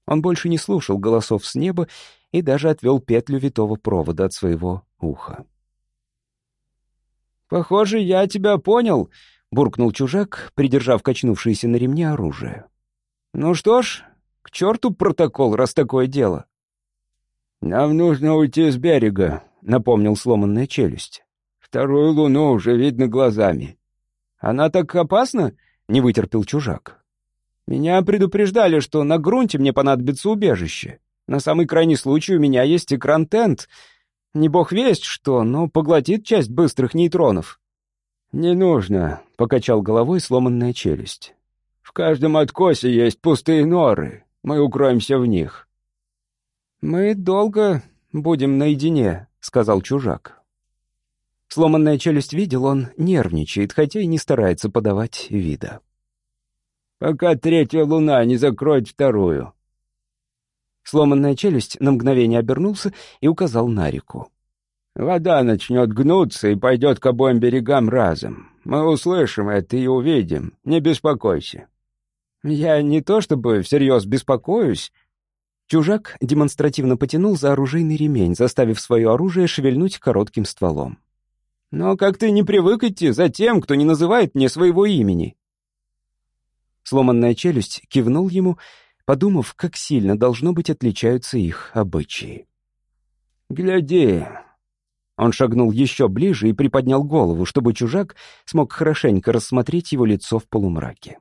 Он больше не слушал голосов с неба и даже отвел петлю витого провода от своего уха. «Похоже, я тебя понял», — буркнул чужак, придержав качнувшееся на ремне оружие. «Ну что ж, к черту протокол, раз такое дело». «Нам нужно уйти с берега», — напомнил сломанная челюсть. «Вторую луну уже видно глазами». «Она так опасна?» — не вытерпел чужак. «Меня предупреждали, что на грунте мне понадобится убежище. На самый крайний случай у меня есть экран-тент. Не бог весть что, но поглотит часть быстрых нейтронов». «Не нужно», — покачал головой сломанная челюсть. «В каждом откосе есть пустые норы. Мы укроемся в них». «Мы долго будем наедине», — сказал чужак. Сломанная челюсть видел, он нервничает, хотя и не старается подавать вида. «Пока третья луна не закроет вторую». Сломанная челюсть на мгновение обернулся и указал на реку. «Вода начнет гнуться и пойдет к обоим берегам разом. Мы услышим это и увидим. Не беспокойся». «Я не то чтобы всерьез беспокоюсь», Чужак демонстративно потянул за оружейный ремень, заставив свое оружие шевельнуть коротким стволом. «Но как ты не привык идти за тем, кто не называет мне своего имени?» Сломанная челюсть кивнул ему, подумав, как сильно, должно быть, отличаются их обычаи. «Гляди!» Он шагнул еще ближе и приподнял голову, чтобы чужак смог хорошенько рассмотреть его лицо в полумраке.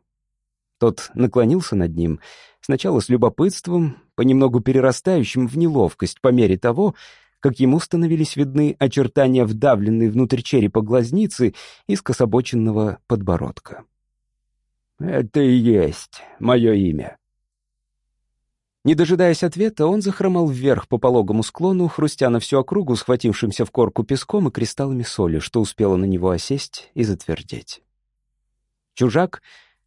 Тот наклонился над ним, сначала с любопытством, понемногу перерастающим в неловкость по мере того, как ему становились видны очертания вдавленной внутрь черепа глазницы и скособоченного подбородка. «Это и есть мое имя». Не дожидаясь ответа, он захромал вверх по пологому склону, хрустя на всю округу схватившимся в корку песком и кристаллами соли, что успело на него осесть и затвердеть. Чужак,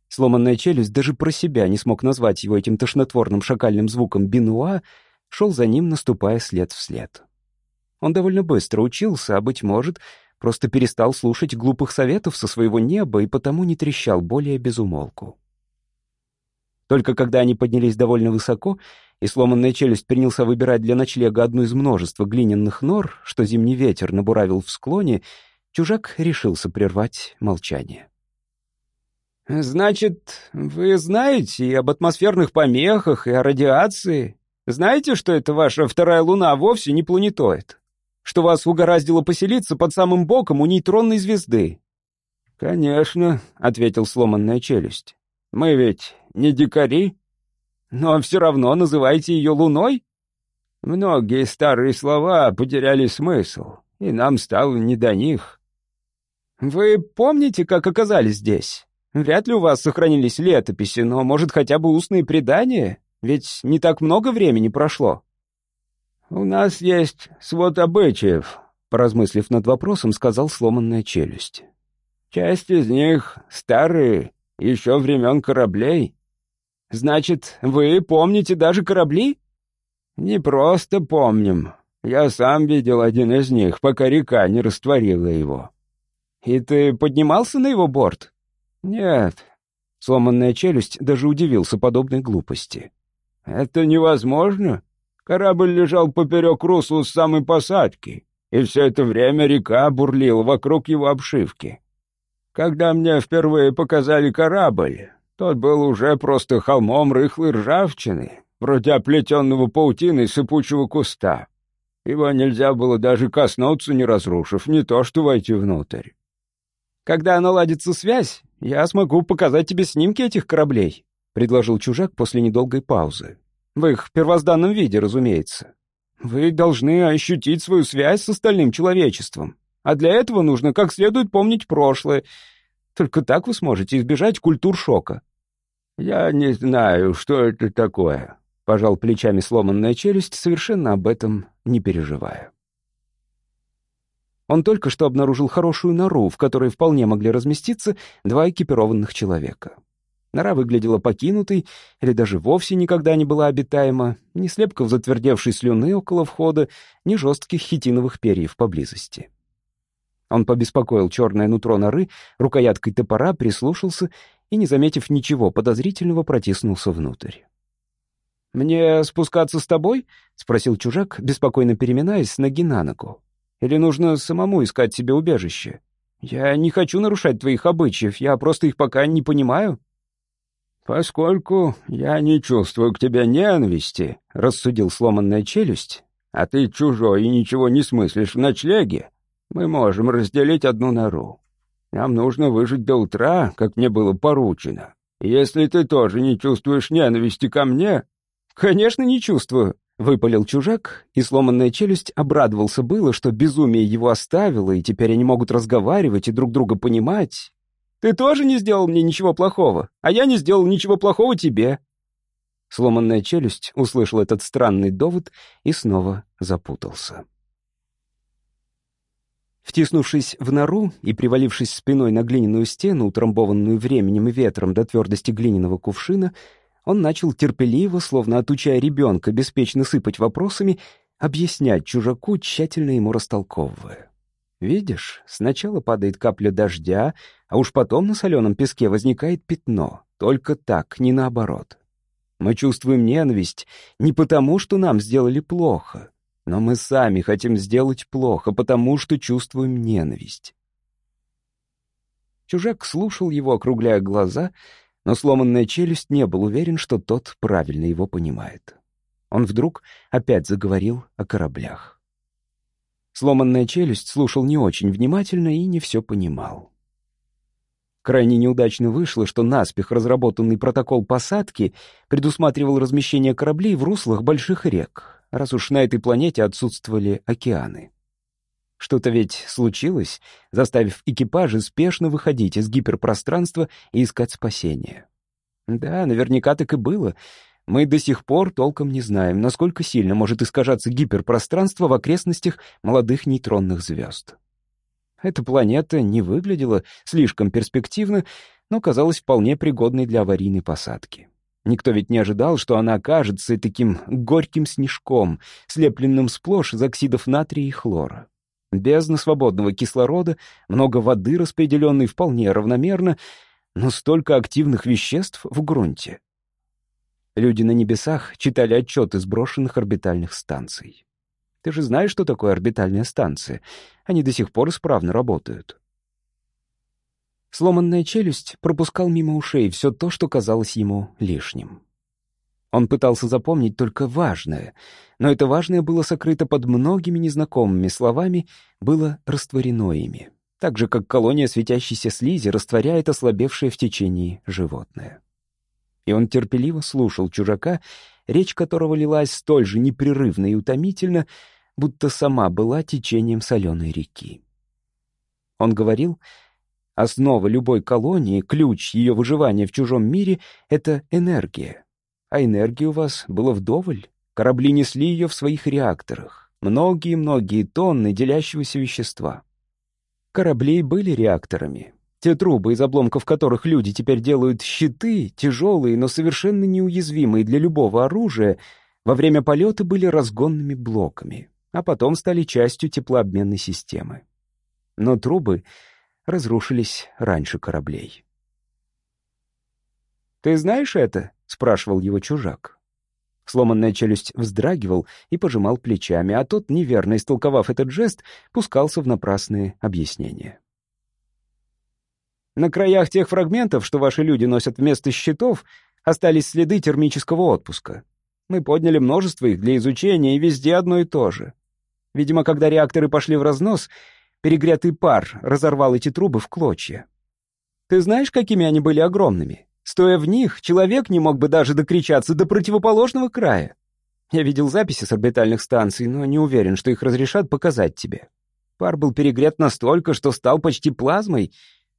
сломанная челюсть, даже про себя не смог назвать его этим тошнотворным шакальным звуком бинуа, шел за ним, наступая след в след. Он довольно быстро учился, а, быть может, просто перестал слушать глупых советов со своего неба и потому не трещал более безумолку. Только когда они поднялись довольно высоко, и сломанная челюсть принялся выбирать для ночлега одну из множества глиняных нор, что зимний ветер набуравил в склоне, чужак решился прервать молчание. «Значит, вы знаете и об атмосферных помехах, и о радиации? Знаете, что это ваша вторая луна вовсе не планетоид? Что вас угораздило поселиться под самым боком у нейтронной звезды?» «Конечно», — ответил сломанная челюсть. «Мы ведь не дикари. Но все равно называете ее луной?» Многие старые слова потеряли смысл, и нам стало не до них. «Вы помните, как оказались здесь?» Вряд ли у вас сохранились летописи, но, может, хотя бы устные предания? Ведь не так много времени прошло». «У нас есть свод обычаев», — поразмыслив над вопросом, сказал сломанная челюсть. «Часть из них старые, еще времен кораблей». «Значит, вы помните даже корабли?» «Не просто помним. Я сам видел один из них, пока река не растворила его». «И ты поднимался на его борт?» «Нет». Сломанная челюсть даже удивился подобной глупости. «Это невозможно. Корабль лежал поперек русла с самой посадки, и все это время река бурлила вокруг его обшивки. Когда мне впервые показали корабль, тот был уже просто холмом рыхлой ржавчины, вроде оплетенного паутиной сыпучего куста. Его нельзя было даже коснуться, не разрушив, не то что войти внутрь. Когда наладится связь, я смогу показать тебе снимки этих кораблей», — предложил чужак после недолгой паузы. «В их первозданном виде, разумеется. Вы должны ощутить свою связь с остальным человечеством. А для этого нужно как следует помнить прошлое. Только так вы сможете избежать культур шока». «Я не знаю, что это такое», — пожал плечами сломанная челюсть, совершенно об этом не переживая. Он только что обнаружил хорошую нору, в которой вполне могли разместиться два экипированных человека. Нора выглядела покинутой или даже вовсе никогда не была обитаема, ни слепков затвердевшей слюны около входа, ни жестких хитиновых перьев поблизости. Он побеспокоил черное нутро норы, рукояткой топора прислушался и, не заметив ничего подозрительного, протиснулся внутрь. «Мне спускаться с тобой?» — спросил чужак, беспокойно переминаясь с ноги на ногу. Или нужно самому искать себе убежище? Я не хочу нарушать твоих обычаев, я просто их пока не понимаю». «Поскольку я не чувствую к тебе ненависти», — рассудил сломанная челюсть, «а ты чужой и ничего не смыслишь в ночлеге, мы можем разделить одну нору. Нам нужно выжить до утра, как мне было поручено. Если ты тоже не чувствуешь ненависти ко мне...» «Конечно, не чувствую», Выпалил чужак, и сломанная челюсть обрадовался было, что безумие его оставило, и теперь они могут разговаривать и друг друга понимать. «Ты тоже не сделал мне ничего плохого, а я не сделал ничего плохого тебе». Сломанная челюсть услышал этот странный довод и снова запутался. Втиснувшись в нору и привалившись спиной на глиняную стену, утрамбованную временем и ветром до твердости глиняного кувшина, он начал терпеливо, словно отучая ребенка, беспечно сыпать вопросами, объяснять чужаку, тщательно ему растолковывая. «Видишь, сначала падает капля дождя, а уж потом на соленом песке возникает пятно. Только так, не наоборот. Мы чувствуем ненависть не потому, что нам сделали плохо, но мы сами хотим сделать плохо, потому что чувствуем ненависть». Чужак слушал его, округляя глаза — но сломанная челюсть не был уверен, что тот правильно его понимает. Он вдруг опять заговорил о кораблях. Сломанная челюсть слушал не очень внимательно и не все понимал. Крайне неудачно вышло, что наспех разработанный протокол посадки предусматривал размещение кораблей в руслах больших рек, раз уж на этой планете отсутствовали океаны. Что-то ведь случилось, заставив экипажи спешно выходить из гиперпространства и искать спасения. Да, наверняка так и было. Мы до сих пор толком не знаем, насколько сильно может искажаться гиперпространство в окрестностях молодых нейтронных звезд. Эта планета не выглядела слишком перспективно, но казалась вполне пригодной для аварийной посадки. Никто ведь не ожидал, что она окажется таким горьким снежком, слепленным сплошь из оксидов натрия и хлора. Бездна свободного кислорода, много воды, распределенной вполне равномерно, но столько активных веществ в грунте. Люди на небесах читали отчеты сброшенных орбитальных станций. Ты же знаешь, что такое орбитальная станция? Они до сих пор исправно работают. Сломанная челюсть пропускал мимо ушей все то, что казалось ему лишним. Он пытался запомнить только важное, но это важное было сокрыто под многими незнакомыми словами, было растворено ими, так же, как колония светящейся слизи растворяет ослабевшее в течение животное. И он терпеливо слушал чужака, речь которого лилась столь же непрерывно и утомительно, будто сама была течением соленой реки. Он говорил, основа любой колонии, ключ ее выживания в чужом мире — это энергия. А энергии у вас было вдоволь. Корабли несли ее в своих реакторах. Многие-многие тонны делящегося вещества. Корабли были реакторами. Те трубы, из обломков которых люди теперь делают щиты, тяжелые, но совершенно неуязвимые для любого оружия, во время полета были разгонными блоками, а потом стали частью теплообменной системы. Но трубы разрушились раньше кораблей. «Ты знаешь это?» — спрашивал его чужак. Сломанная челюсть вздрагивал и пожимал плечами, а тот, неверно истолковав этот жест, пускался в напрасные объяснения. На краях тех фрагментов, что ваши люди носят вместо щитов, остались следы термического отпуска. Мы подняли множество их для изучения, и везде одно и то же. Видимо, когда реакторы пошли в разнос, перегретый пар разорвал эти трубы в клочья. Ты знаешь, какими они были огромными? Стоя в них, человек не мог бы даже докричаться до противоположного края. Я видел записи с орбитальных станций, но не уверен, что их разрешат показать тебе. Пар был перегрет настолько, что стал почти плазмой,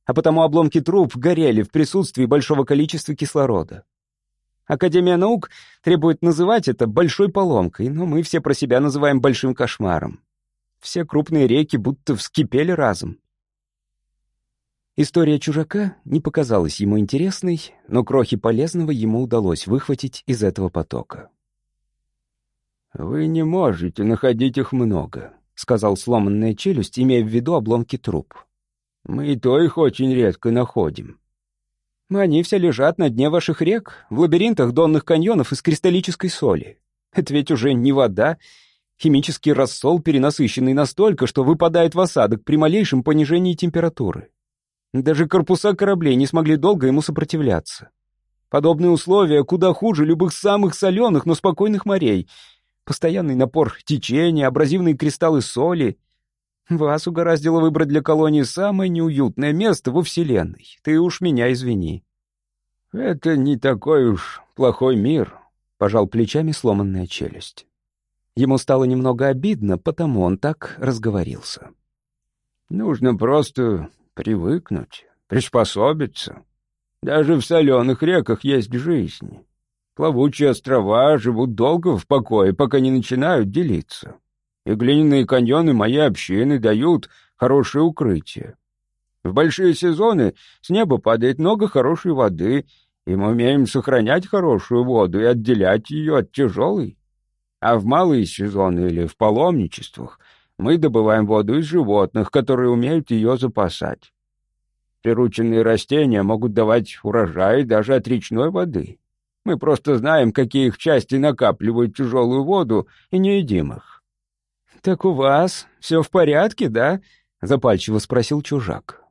а потому обломки труб горели в присутствии большого количества кислорода. Академия наук требует называть это большой поломкой, но мы все про себя называем большим кошмаром. Все крупные реки будто вскипели разом. История чужака не показалась ему интересной, но крохи полезного ему удалось выхватить из этого потока. «Вы не можете находить их много», — сказал сломанная челюсть, имея в виду обломки труб. «Мы и то их очень редко находим». «Они все лежат на дне ваших рек, в лабиринтах донных каньонов из кристаллической соли. Это ведь уже не вода, химический рассол, перенасыщенный настолько, что выпадает в осадок при малейшем понижении температуры. Даже корпуса кораблей не смогли долго ему сопротивляться. Подобные условия куда хуже любых самых соленых, но спокойных морей. Постоянный напор течения, абразивные кристаллы соли. Вас угораздило выбрать для колонии самое неуютное место во Вселенной. Ты уж меня извини. «Это не такой уж плохой мир», — пожал плечами сломанная челюсть. Ему стало немного обидно, потому он так разговорился. «Нужно просто Привыкнуть, приспособиться. Даже в соленых реках есть жизнь. Плавучие острова живут долго в покое, пока не начинают делиться. И глиняные каньоны моей общины дают хорошее укрытие. В большие сезоны с неба падает много хорошей воды, и мы умеем сохранять хорошую воду и отделять ее от тяжелой. А в малые сезоны или в паломничествах мы добываем воду из животных, которые умеют ее запасать. Прирученные растения могут давать урожай даже от речной воды. Мы просто знаем, какие их части накапливают тяжелую воду, и не едим их». «Так у вас все в порядке, да?» — запальчиво спросил чужак.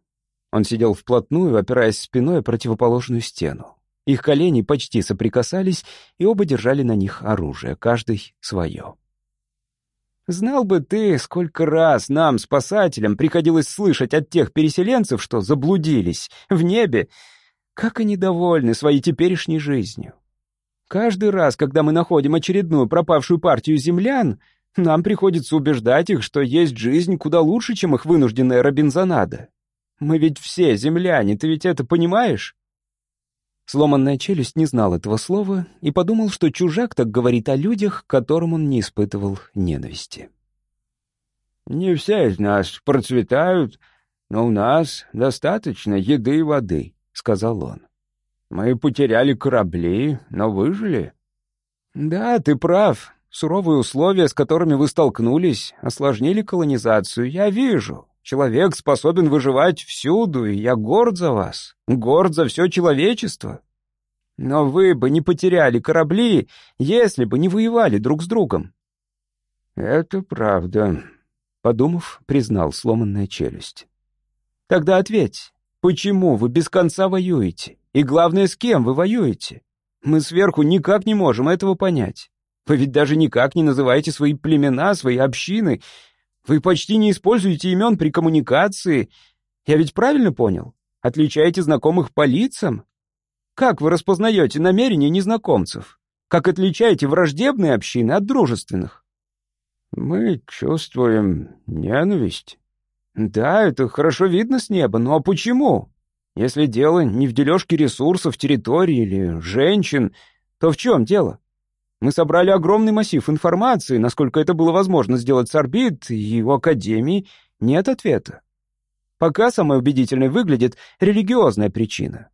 Он сидел вплотную, опираясь спиной о противоположную стену. Их колени почти соприкасались, и оба держали на них оружие, каждый свое. Знал бы ты, сколько раз нам, спасателям, приходилось слышать от тех переселенцев, что заблудились в небе, как они довольны своей теперешней жизнью. Каждый раз, когда мы находим очередную пропавшую партию землян, нам приходится убеждать их, что есть жизнь куда лучше, чем их вынужденная Робинзонада. Мы ведь все земляне, ты ведь это понимаешь? Сломанная челюсть не знал этого слова и подумал, что чужак так говорит о людях, к которым он не испытывал ненависти. «Не все из нас процветают, но у нас достаточно еды и воды», — сказал он. «Мы потеряли корабли, но выжили». «Да, ты прав. Суровые условия, с которыми вы столкнулись, осложнили колонизацию, я вижу. Человек способен выживать всюду, и я горд за вас, горд за все человечество. Но вы бы не потеряли корабли, если бы не воевали друг с другом. Это правда, подумав, признал сломанная челюсть. Тогда ответь, почему вы без конца воюете? И главное, с кем вы воюете? Мы сверху никак не можем этого понять. Вы ведь даже никак не называете свои племена, свои общины, вы почти не используете имен при коммуникации. Я ведь правильно понял? Отличаете знакомых по лицам? Как вы распознаете намерения незнакомцев? Как отличаете враждебные общины от дружественных? Мы чувствуем ненависть. Да, это хорошо видно с неба, но почему? Если дело не в дележке ресурсов, территории или женщин, то в чем дело? Мы собрали огромный массив информации, насколько это было возможно сделать с орбит, и у Академии нет ответа. Пока самой убедительной выглядит религиозная причина.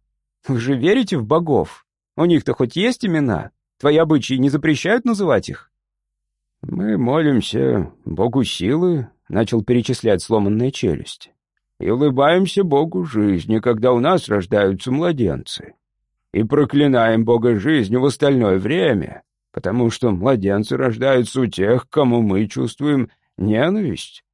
Вы же верите в богов? У них-то хоть есть имена? Твои обычаи не запрещают называть их? Мы молимся Богу силы, начал перечислять сломанная челюсть. И улыбаемся Богу жизни, когда у нас рождаются младенцы. И проклинаем Бога жизни в остальное время, потому что младенцы рождаются у тех, кому мы чувствуем ненависть.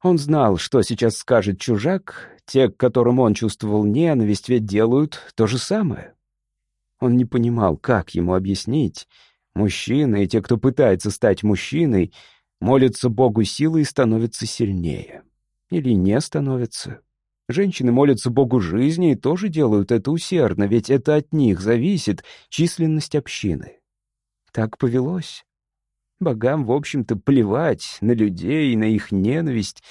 Он знал, что сейчас скажет чужак, те, к которым он чувствовал ненависть, ведь делают то же самое. Он не понимал, как ему объяснить. Мужчины и те, кто пытается стать мужчиной, молятся Богу силы и становятся сильнее. Или не становятся. Женщины молятся Богу жизни и тоже делают это усердно, ведь это от них зависит численность общины. Так повелось. Богам, в общем-то, плевать на людей на их ненависть.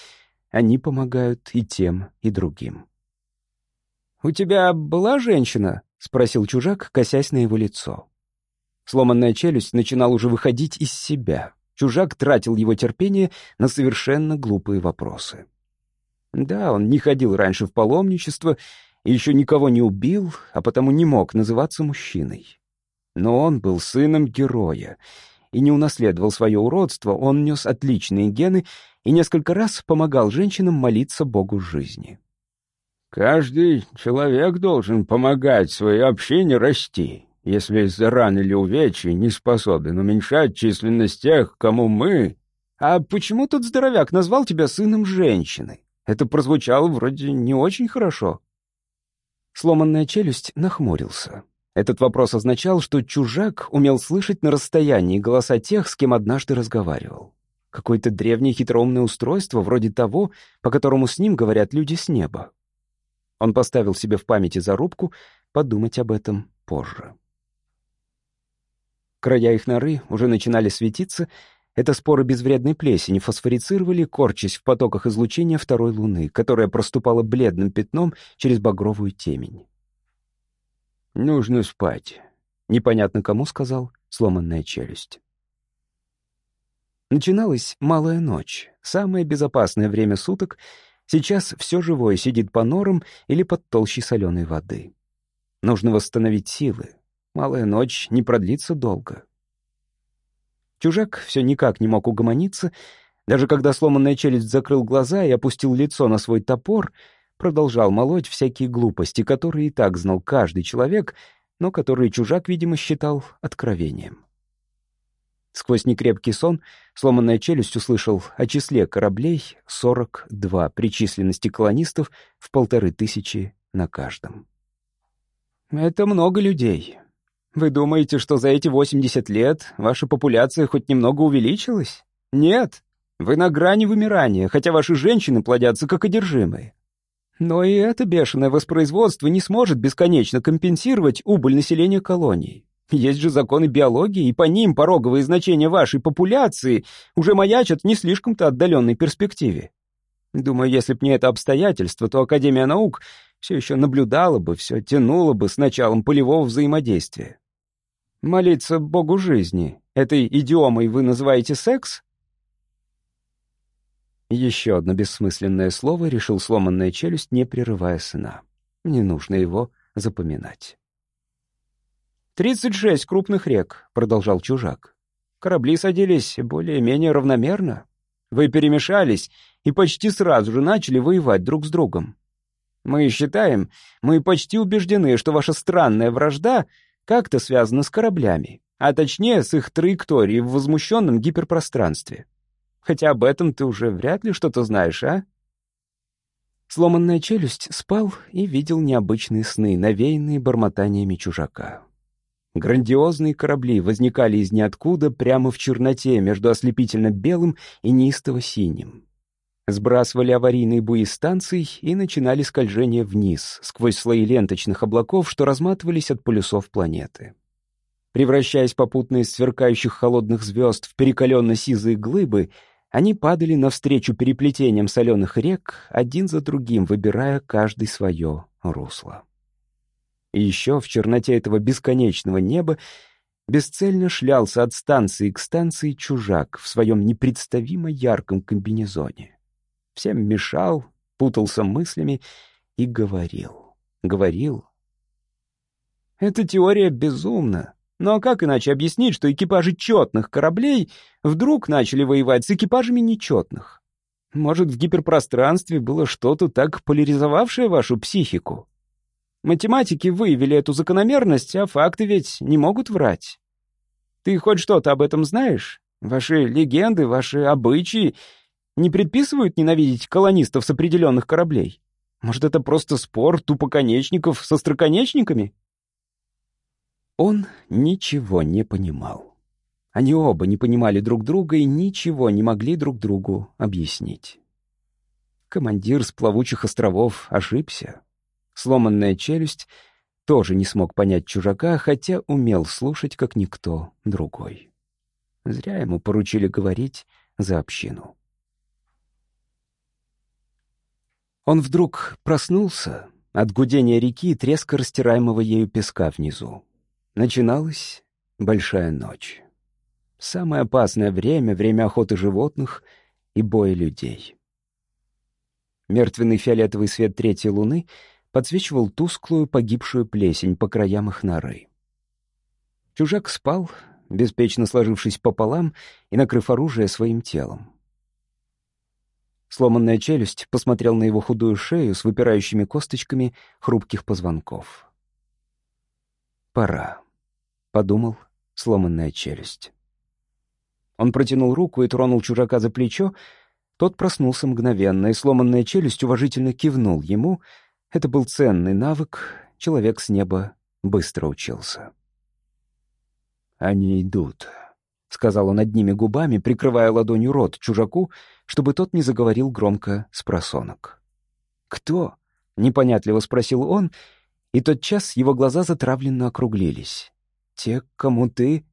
Они помогают и тем, и другим. «У тебя была женщина?» — спросил чужак, косясь на его лицо. Сломанная челюсть начинала уже выходить из себя. Чужак тратил его терпение на совершенно глупые вопросы. Да, он не ходил раньше в паломничество еще никого не убил, а потому не мог называться мужчиной. Но он был сыном героя и не унаследовал свое уродство, он нес отличные гены и несколько раз помогал женщинам молиться Богу жизни. «Каждый человек должен помогать своей общине расти, если из-за ран или увечий не способен уменьшать численность тех, кому мы...» «А почему тот здоровяк назвал тебя сыном женщины? Это прозвучало вроде не очень хорошо». Сломанная челюсть нахмурился. Этот вопрос означал, что чужак умел слышать на расстоянии голоса тех, с кем однажды разговаривал. Какое-то древнее хитроумное устройство, вроде того, по которому с ним говорят люди с неба. Он поставил себе в памяти зарубку подумать об этом позже. Края их норы уже начинали светиться, это споры безвредной плесени фосфорицировали, корчась в потоках излучения второй луны, которая проступала бледным пятном через багровую темень. «Нужно спать», — непонятно кому сказал сломанная челюсть. Начиналась малая ночь, самое безопасное время суток. Сейчас все живое сидит по норам или под толщей соленой воды. Нужно восстановить силы. Малая ночь не продлится долго. Чужак все никак не мог угомониться. Даже когда сломанная челюсть закрыл глаза и опустил лицо на свой топор — продолжал молоть всякие глупости, которые и так знал каждый человек, но которые чужак, видимо, считал откровением. Сквозь некрепкий сон сломанная челюсть услышал о числе кораблей 42 при численности колонистов в полторы тысячи на каждом. «Это много людей. Вы думаете, что за эти 80 лет ваша популяция хоть немного увеличилась? Нет, вы на грани вымирания, хотя ваши женщины плодятся как одержимые. Но и это бешеное воспроизводство не сможет бесконечно компенсировать убыль населения колоний. Есть же законы биологии, и по ним пороговые значения вашей популяции уже маячат в не слишком-то отдаленной перспективе. Думаю, если б не это обстоятельство, то Академия наук все еще наблюдала бы, все тянула бы с началом полевого взаимодействия. Молиться Богу жизни — этой идиомой вы называете секс? Еще одно бессмысленное слово решил сломанная челюсть, не прерывая сына. Не нужно его запоминать. «Тридцать шесть крупных рек», — продолжал чужак. «Корабли садились более-менее равномерно. Вы перемешались и почти сразу же начали воевать друг с другом. Мы считаем, мы почти убеждены, что ваша странная вражда как-то связана с кораблями, а точнее с их траекторией в возмущенном гиперпространстве. Хотя об этом ты уже вряд ли что-то знаешь, а? Сломанная челюсть спал и видел необычные сны, навеянные бормотаниями чужака. Грандиозные корабли возникали из ниоткуда прямо в черноте между ослепительно белым и неистово синим. Сбрасывали аварийные буи станций и начинали скольжение вниз, сквозь слои ленточных облаков, что разматывались от полюсов планеты. Превращаясь попутно из сверкающих холодных звезд в перекаленно-сизые глыбы, они падали навстречу переплетениям соленых рек, один за другим выбирая каждый свое русло. И еще в черноте этого бесконечного неба бесцельно шлялся от станции к станции чужак в своем непредставимо ярком комбинезоне. Всем мешал, путался мыслями и говорил. Говорил. Эта теория безумна. Но как иначе объяснить, что экипажи четных кораблей вдруг начали воевать с экипажами нечетных? Может, в гиперпространстве было что-то так поляризовавшее вашу психику? Математики выявили эту закономерность, а факты ведь не могут врать. Ты хоть что-то об этом знаешь? Ваши легенды, ваши обычаи не предписывают ненавидеть колонистов с определенных кораблей? Может, это просто спор тупоконечников со строконечниками? Он ничего не понимал. Они оба не понимали друг друга и ничего не могли друг другу объяснить. Командир с плавучих островов ошибся. Сломанная челюсть тоже не смог понять чужака, хотя умел слушать, как никто другой. Зря ему поручили говорить за общину. Он вдруг проснулся от гудения реки и треска растираемого ею песка внизу. Начиналась большая ночь. Самое опасное время — время охоты животных и боя людей. Мертвенный фиолетовый свет третьей луны подсвечивал тусклую погибшую плесень по краям их норы. Чужак спал, беспечно сложившись пополам и накрыв оружие своим телом. Сломанная челюсть посмотрел на его худую шею с выпирающими косточками хрупких позвонков. Пора подумал сломанная челюсть. Он протянул руку и тронул чужака за плечо. Тот проснулся мгновенно, и сломанная челюсть уважительно кивнул ему. Это был ценный навык, человек с неба быстро учился. «Они идут», — сказал он одними губами, прикрывая ладонью рот чужаку, чтобы тот не заговорил громко с просонок. «Кто?» — непонятливо спросил он, и тотчас его глаза затравленно округлились. Те, кому ты...»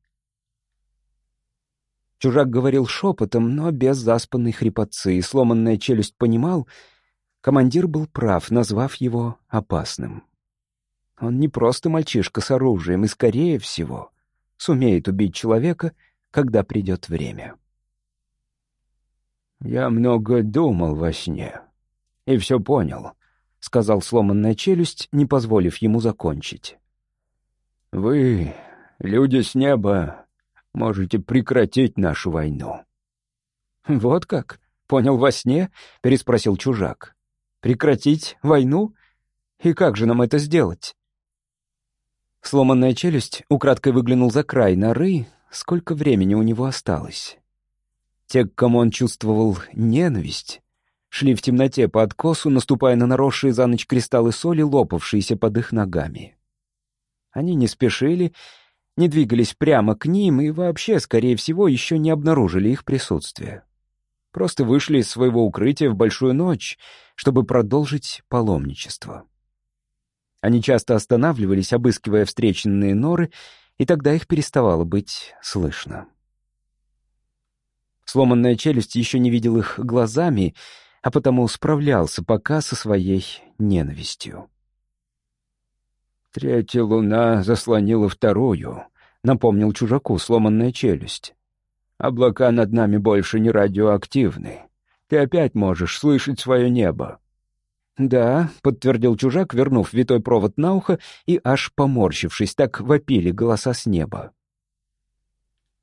Чужак говорил шепотом, но без заспанной хрипотцы, и сломанная челюсть понимал, командир был прав, назвав его опасным. Он не просто мальчишка с оружием, и, скорее всего, сумеет убить человека, когда придет время. «Я много думал во сне и все понял», — сказал сломанная челюсть, не позволив ему закончить. «Вы Люди с неба, можете прекратить нашу войну». «Вот как? Понял во сне?» — переспросил чужак. «Прекратить войну? И как же нам это сделать?» Сломанная челюсть украдкой выглянул за край норы, сколько времени у него осталось. Те, к кому он чувствовал ненависть, шли в темноте по откосу, наступая на наросшие за ночь кристаллы соли, лопавшиеся под их ногами. Они не спешили не двигались прямо к ним и вообще, скорее всего, еще не обнаружили их присутствие. Просто вышли из своего укрытия в большую ночь, чтобы продолжить паломничество. Они часто останавливались, обыскивая встреченные норы, и тогда их переставало быть слышно. Сломанная челюсть еще не видел их глазами, а потому справлялся пока со своей ненавистью. Третья луна заслонила вторую, напомнил чужаку сломанная челюсть. Облака над нами больше не радиоактивны. Ты опять можешь слышать свое небо. «Да», — подтвердил чужак, вернув витой провод на ухо и аж поморщившись, так вопили голоса с неба.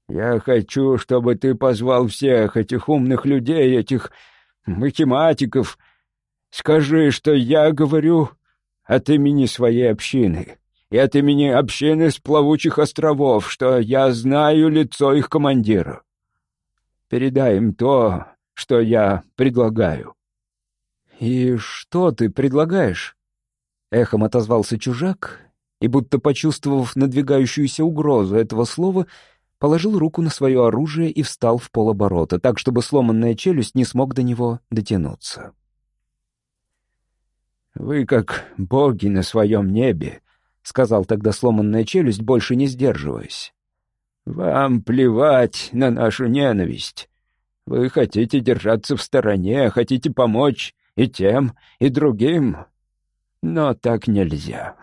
«Я хочу, чтобы ты позвал всех этих умных людей, этих математиков. Скажи, что я говорю от имени своей общины и от имени общины с плавучих островов, что я знаю лицо их командира. Передай им то, что я предлагаю». «И что ты предлагаешь?» Эхом отозвался чужак, и, будто почувствовав надвигающуюся угрозу этого слова, положил руку на свое оружие и встал в полоборота, так, чтобы сломанная челюсть не смог до него дотянуться. «Вы как боги на своем небе», — сказал тогда сломанная челюсть, больше не сдерживаясь. «Вам плевать на нашу ненависть. Вы хотите держаться в стороне, хотите помочь и тем, и другим, но так нельзя».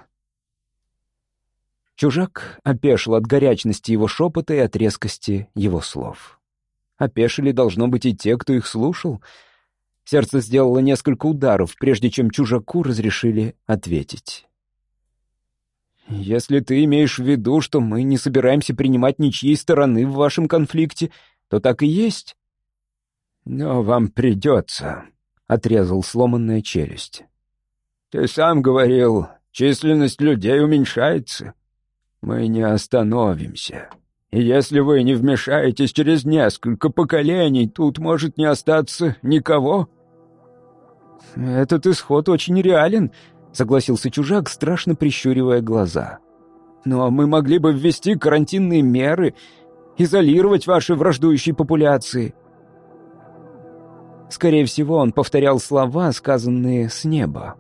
Чужак опешил от горячности его шепота и от резкости его слов. Опешили, должно быть, и те, кто их слушал. Сердце сделало несколько ударов, прежде чем чужаку разрешили ответить. «Если ты имеешь в виду, что мы не собираемся принимать ничьей стороны в вашем конфликте, то так и есть». «Но вам придется», — отрезал сломанная челюсть. «Ты сам говорил, численность людей уменьшается. Мы не остановимся. И если вы не вмешаетесь через несколько поколений, тут может не остаться никого». «Этот исход очень реален», — согласился чужак, страшно прищуривая глаза. «Но мы могли бы ввести карантинные меры, изолировать ваши враждующие популяции». Скорее всего, он повторял слова, сказанные с неба.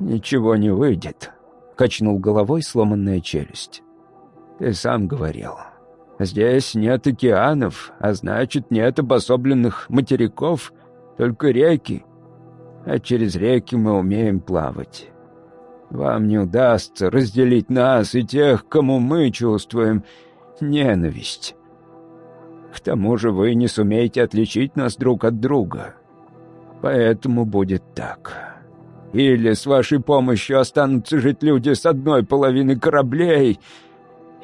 «Ничего не выйдет», качнул головой сломанная челюсть. «Ты сам говорил. Здесь нет океанов, а значит, нет обособленных материков, только реки. А через реки мы умеем плавать. Вам не удастся разделить нас и тех, кому мы чувствуем ненависть. К тому же вы не сумеете отличить нас друг от друга. Поэтому будет так». Или с вашей помощью останутся жить люди с одной половины кораблей,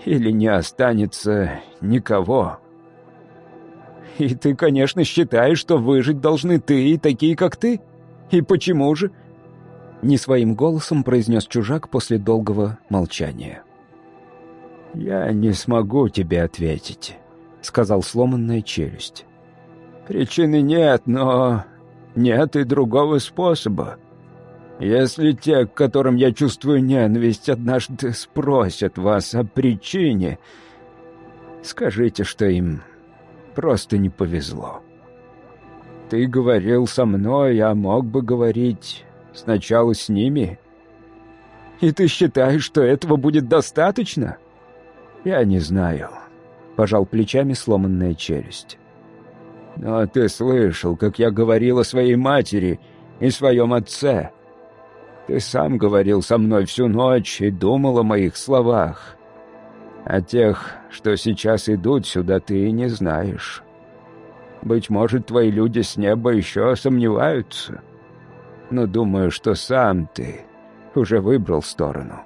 или не останется никого. И ты, конечно, считаешь, что выжить должны ты и такие, как ты? И почему же?» Не своим голосом произнес чужак после долгого молчания. «Я не смогу тебе ответить», — сказал сломанная челюсть. «Причины нет, но нет и другого способа. Если те, к которым я чувствую ненависть, однажды спросят вас о причине, скажите, что им просто не повезло. Ты говорил со мной, а мог бы говорить сначала с ними. И ты считаешь, что этого будет достаточно? Я не знаю. Пожал плечами сломанная челюсть. Но ты слышал, как я говорил о своей матери и своем отце. Ты сам говорил со мной всю ночь и думал о моих словах. О тех, что сейчас идут сюда, ты не знаешь. Быть может, твои люди с неба еще сомневаются. Но думаю, что сам ты уже выбрал сторону».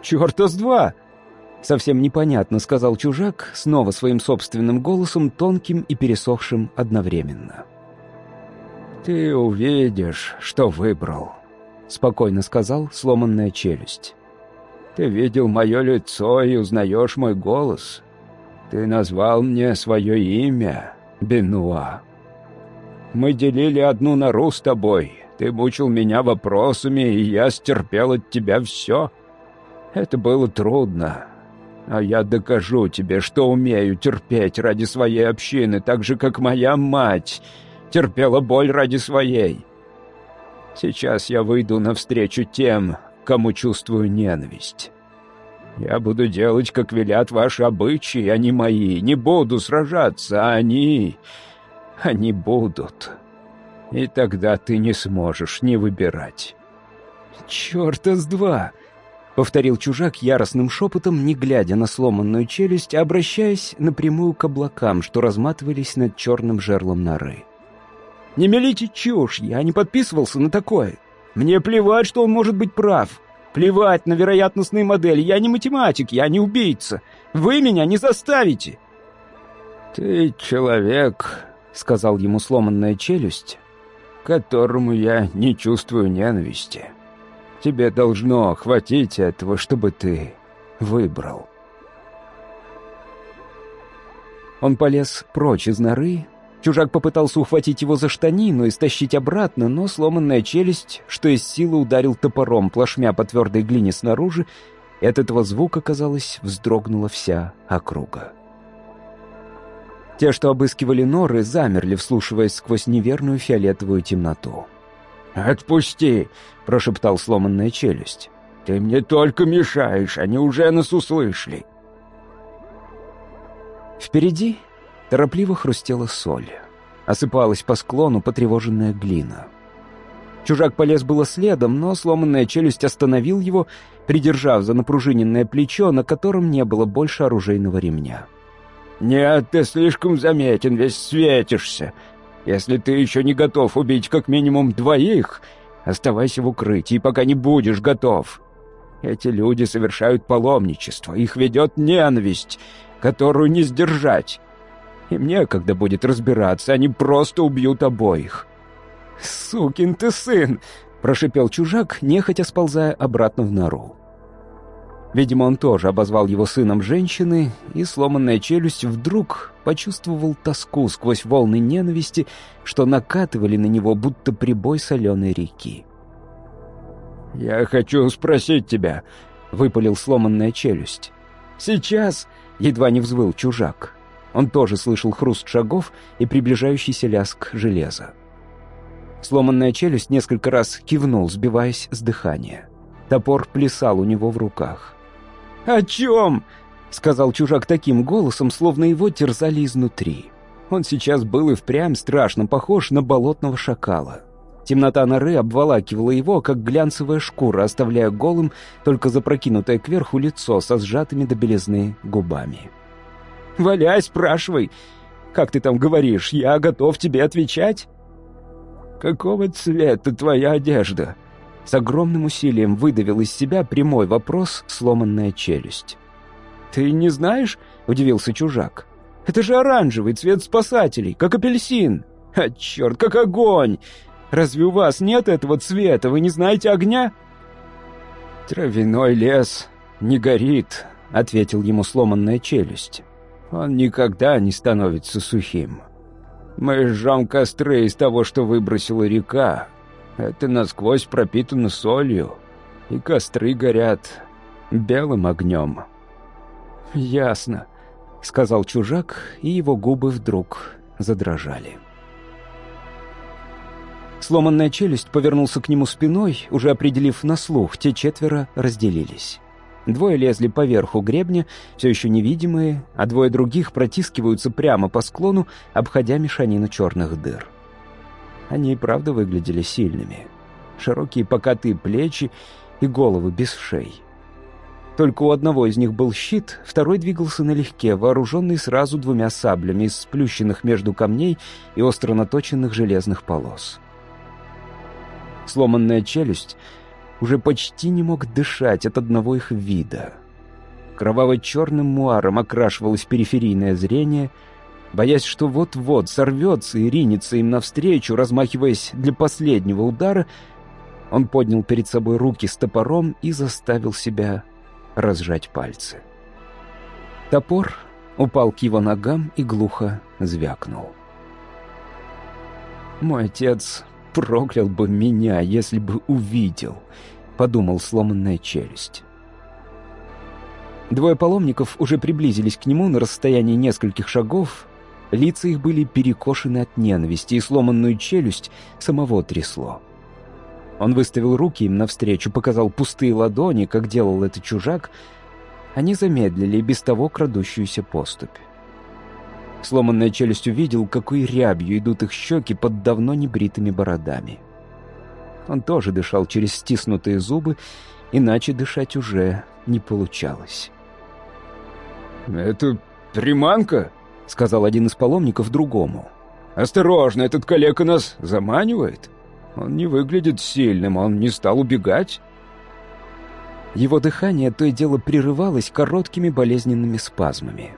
«Черта с два!» Совсем непонятно, сказал чужак, снова своим собственным голосом, тонким и пересохшим одновременно. «Ты увидишь, что выбрал». — спокойно сказал сломанная челюсть. «Ты видел мое лицо и узнаешь мой голос. Ты назвал мне свое имя, Бенуа. Мы делили одну нору с тобой. Ты мучил меня вопросами, и я стерпел от тебя все. Это было трудно, а я докажу тебе, что умею терпеть ради своей общины, так же, как моя мать терпела боль ради своей». Сейчас я выйду навстречу тем, кому чувствую ненависть. Я буду делать, как велят ваши обычаи, а не мои. Не буду сражаться, а они... Они будут. И тогда ты не сможешь не выбирать». «Чёрта с два!» — повторил чужак яростным шепотом, не глядя на сломанную челюсть, обращаясь напрямую к облакам, что разматывались над черным жерлом норы. «Не мелите чушь, я не подписывался на такое. Мне плевать, что он может быть прав. Плевать на вероятностные модели. Я не математик, я не убийца. Вы меня не заставите!» «Ты человек», — сказал ему сломанная челюсть, «которому я не чувствую ненависти». Тебе должно хватить этого, чтобы ты выбрал. Он полез прочь из норы. Чужак попытался ухватить его за штанину и стащить обратно, но сломанная челюсть, что из силы ударил топором плашмя по твердой глине снаружи, и от этого звука, казалось, вздрогнула вся округа. Те, что обыскивали норы, замерли, вслушиваясь сквозь неверную фиолетовую темноту. «Отпусти!» — прошептал сломанная челюсть. «Ты мне только мешаешь, они уже нас услышали!» Впереди торопливо хрустела соль. Осыпалась по склону потревоженная глина. Чужак полез было следом, но сломанная челюсть остановил его, придержав за напружиненное плечо, на котором не было больше оружейного ремня. «Нет, ты слишком заметен, весь светишься. Если ты еще не готов убить как минимум двоих, оставайся в укрытии, пока не будешь готов. Эти люди совершают паломничество, их ведет ненависть, которую не сдержать. И мне, когда будет разбираться, они просто убьют обоих». «Сукин ты сын!» — прошипел чужак, нехотя сползая обратно в нору. Видимо, он тоже обозвал его сыном женщины, и сломанная челюсть вдруг почувствовал тоску сквозь волны ненависти, что накатывали на него, будто прибой соленой реки. «Я хочу спросить тебя», — выпалил сломанная челюсть. «Сейчас!» — едва не взвыл чужак. Он тоже слышал хруст шагов и приближающийся лязг железа. Сломанная челюсть несколько раз кивнул, сбиваясь с дыхания. Топор плясал у него в руках. «О чем?» — сказал чужак таким голосом, словно его терзали изнутри. Он сейчас был и впрямь страшно похож на болотного шакала. Темнота норы обволакивала его, как глянцевая шкура, оставляя голым только запрокинутое кверху лицо со сжатыми до белизны губами. «Валяй, спрашивай! Как ты там говоришь, я готов тебе отвечать?» «Какого цвета твоя одежда?» С огромным усилием выдавил из себя прямой вопрос сломанная челюсть. «Ты не знаешь?» — удивился чужак. «Это же оранжевый цвет спасателей, как апельсин! А черт, как огонь! Разве у вас нет этого цвета? Вы не знаете огня?» «Травяной лес не горит», — ответил ему сломанная челюсть. «Он никогда не становится сухим. Мы жжем костры из того, что выбросила река, это насквозь пропитано солью, и костры горят белым огнем. «Ясно», — сказал чужак, и его губы вдруг задрожали. Сломанная челюсть повернулся к нему спиной, уже определив на слух, те четверо разделились. Двое лезли поверху гребня, все еще невидимые, а двое других протискиваются прямо по склону, обходя мешанину черных дыр. Они и правда выглядели сильными. Широкие покатые плечи и головы без шеи. Только у одного из них был щит, второй двигался налегке, вооруженный сразу двумя саблями из сплющенных между камней и остро наточенных железных полос. Сломанная челюсть уже почти не мог дышать от одного их вида. Кроваво-черным муаром окрашивалось периферийное зрение — боясь, что вот-вот сорвется и ринется им навстречу, размахиваясь для последнего удара, он поднял перед собой руки с топором и заставил себя разжать пальцы. Топор упал к его ногам и глухо звякнул. «Мой отец проклял бы меня, если бы увидел», — подумал сломанная челюсть. Двое паломников уже приблизились к нему на расстоянии нескольких шагов, Лица их были перекошены от ненависти, и сломанную челюсть самого трясло. Он выставил руки им навстречу, показал пустые ладони, как делал это чужак. Они замедлили без того крадущуюся поступь. Сломанная челюсть увидел, какой рябью идут их щеки под давно небритыми бородами. Он тоже дышал через стиснутые зубы, иначе дышать уже не получалось. «Это приманка?» — сказал один из паломников другому. «Осторожно, этот калека нас заманивает. Он не выглядит сильным, он не стал убегать». Его дыхание то и дело прерывалось короткими болезненными спазмами.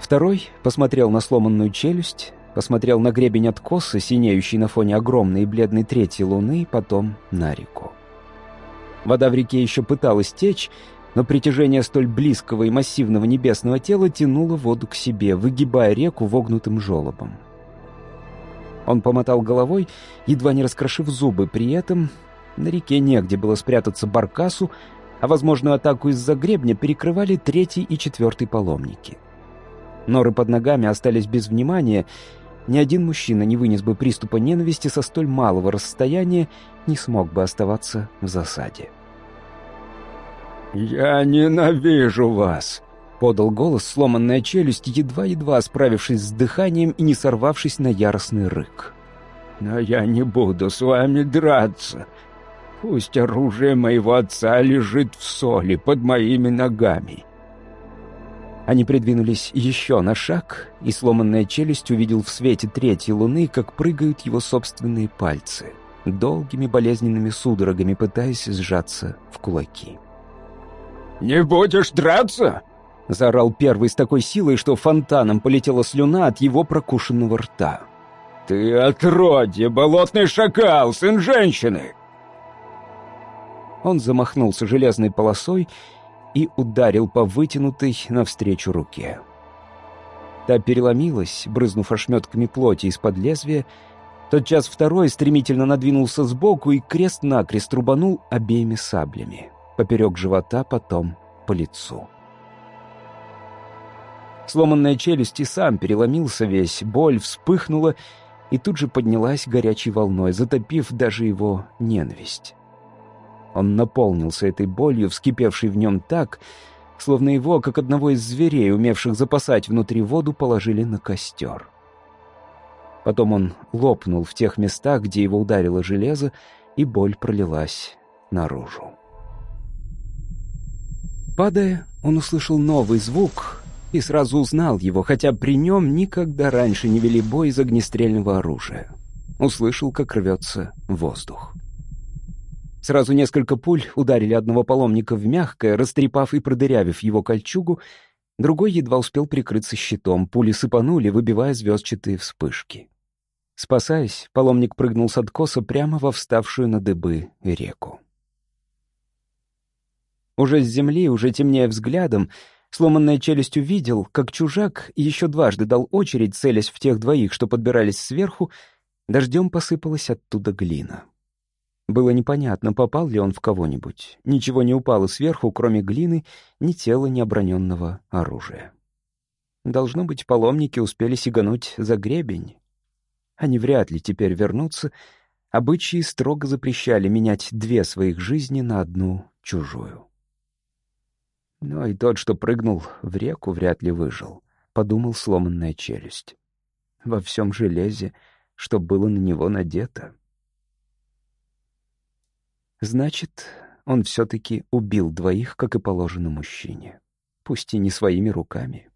Второй посмотрел на сломанную челюсть, посмотрел на гребень откоса, синеющий на фоне огромной и бледной третьей луны, потом на реку. Вода в реке еще пыталась течь, но притяжение столь близкого и массивного небесного тела тянуло воду к себе, выгибая реку вогнутым желобом. Он помотал головой, едва не раскрошив зубы, при этом на реке негде было спрятаться баркасу, а возможную атаку из-за гребня перекрывали третий и четвертый паломники. Норы под ногами остались без внимания, ни один мужчина не вынес бы приступа ненависти со столь малого расстояния, не смог бы оставаться в засаде. «Я ненавижу вас!» — подал голос, сломанная челюсть, едва-едва справившись с дыханием и не сорвавшись на яростный рык. «Но я не буду с вами драться. Пусть оружие моего отца лежит в соли под моими ногами». Они придвинулись еще на шаг, и сломанная челюсть увидел в свете третьей луны, как прыгают его собственные пальцы, долгими болезненными судорогами пытаясь сжаться в кулаки. «Не будешь драться?» — заорал первый с такой силой, что фонтаном полетела слюна от его прокушенного рта. «Ты отродье, болотный шакал, сын женщины!» Он замахнулся железной полосой и ударил по вытянутой навстречу руке. Та переломилась, брызнув ошметками плоти из-под лезвия. Тотчас второй стремительно надвинулся сбоку и крест-накрест рубанул обеими саблями. Поперек живота, потом по лицу. Сломанная челюсть и сам переломился весь, боль вспыхнула и тут же поднялась горячей волной, затопив даже его ненависть. Он наполнился этой болью, вскипевшей в нем так, словно его, как одного из зверей, умевших запасать внутри воду, положили на костер. Потом он лопнул в тех местах, где его ударило железо, и боль пролилась наружу. Падая, он услышал новый звук и сразу узнал его, хотя при нем никогда раньше не вели бой из огнестрельного оружия. Услышал, как рвется воздух. Сразу несколько пуль ударили одного паломника в мягкое, растрепав и продырявив его кольчугу, другой едва успел прикрыться щитом, пули сыпанули, выбивая звездчатые вспышки. Спасаясь, паломник прыгнул с откоса прямо во вставшую на дыбы реку. Уже с земли, уже темнее взглядом, сломанная челюсть увидел, как чужак еще дважды дал очередь, целясь в тех двоих, что подбирались сверху, дождем посыпалась оттуда глина. Было непонятно, попал ли он в кого-нибудь. Ничего не упало сверху, кроме глины, ни тела, ни оброненного оружия. Должно быть, паломники успели сигануть за гребень. Они вряд ли теперь вернутся. Обычаи строго запрещали менять две своих жизни на одну чужую. Но и тот, что прыгнул в реку, вряд ли выжил, — подумал сломанная челюсть. Во всем железе, что было на него надето. Значит, он все-таки убил двоих, как и положено мужчине. Пусть и не своими руками.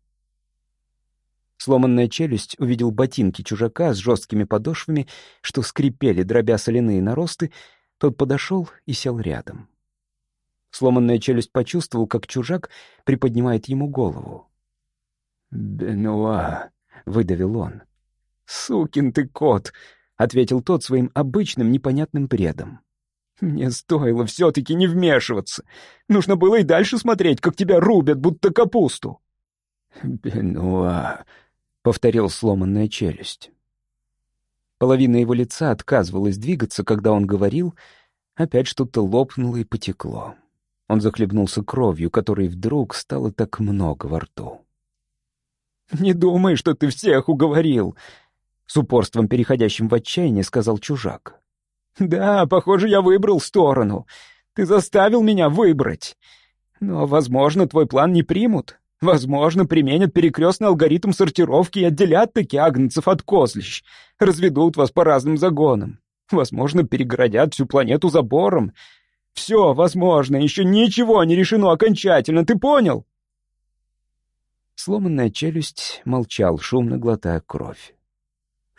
Сломанная челюсть увидел ботинки чужака с жесткими подошвами, что скрипели, дробя соляные наросты. Тот подошел и сел рядом. Сломанная челюсть почувствовал, как чужак приподнимает ему голову. «Бенуа», — выдавил он. «Сукин ты кот», — ответил тот своим обычным непонятным бредом. Мне стоило все-таки не вмешиваться. Нужно было и дальше смотреть, как тебя рубят, будто капусту. «Бенуа», — повторил сломанная челюсть. Половина его лица отказывалась двигаться, когда он говорил, опять что-то лопнуло и потекло. Он захлебнулся кровью, которой вдруг стало так много во рту. «Не думай, что ты всех уговорил!» С упорством, переходящим в отчаяние, сказал чужак. «Да, похоже, я выбрал сторону. Ты заставил меня выбрать. Но, возможно, твой план не примут. Возможно, применят перекрестный алгоритм сортировки и отделят таки агнцев от козлищ. Разведут вас по разным загонам. Возможно, перегородят всю планету забором. Все возможно, еще ничего не решено окончательно, ты понял?» Сломанная челюсть молчал, шумно глотая кровь.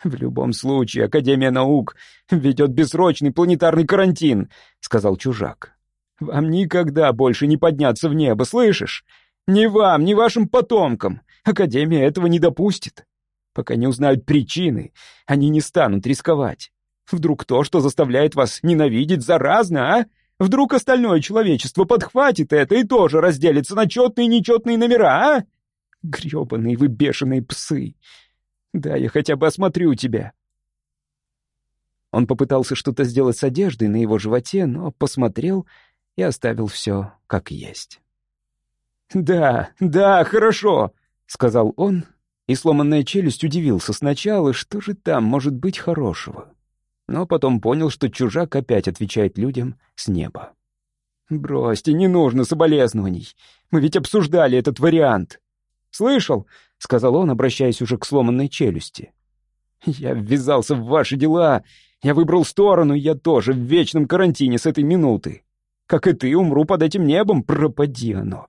«В любом случае, Академия наук ведет бессрочный планетарный карантин», — сказал чужак. «Вам никогда больше не подняться в небо, слышишь? Ни вам, ни вашим потомкам. Академия этого не допустит. Пока не узнают причины, они не станут рисковать. Вдруг то, что заставляет вас ненавидеть, заразно, а? Вдруг остальное человечество подхватит это и тоже разделится на четные и нечетные номера, а? Гребаные вы бешеные псы. Да, я хотя бы осмотрю тебя. Он попытался что-то сделать с одеждой на его животе, но посмотрел и оставил все как есть. «Да, да, хорошо», — сказал он, и сломанная челюсть удивился сначала, что же там может быть хорошего. Но потом понял, что чужак опять отвечает людям с неба. «Бросьте, не нужно соболезнований. Мы ведь обсуждали этот вариант. Слышал?» — сказал он, обращаясь уже к сломанной челюсти. «Я ввязался в ваши дела. Я выбрал сторону, я тоже в вечном карантине с этой минуты. Как и ты, умру под этим небом, пропади оно.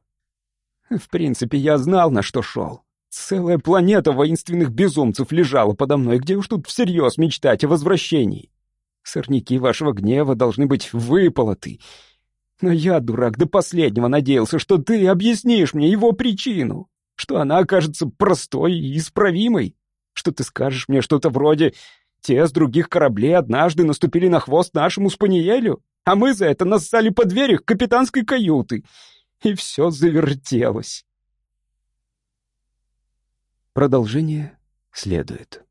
В принципе, я знал, на что шел. Целая планета воинственных безумцев лежала подо мной, где уж тут всерьез мечтать о возвращении. Сорняки вашего гнева должны быть выполоты. Но я, дурак, до последнего надеялся, что ты объяснишь мне его причину, что она окажется простой и исправимой, что ты скажешь мне что-то вроде «Те с других кораблей однажды наступили на хвост нашему спаниелю, а мы за это нассали под дверь их капитанской каюты». И все завертелось. Продолжение следует.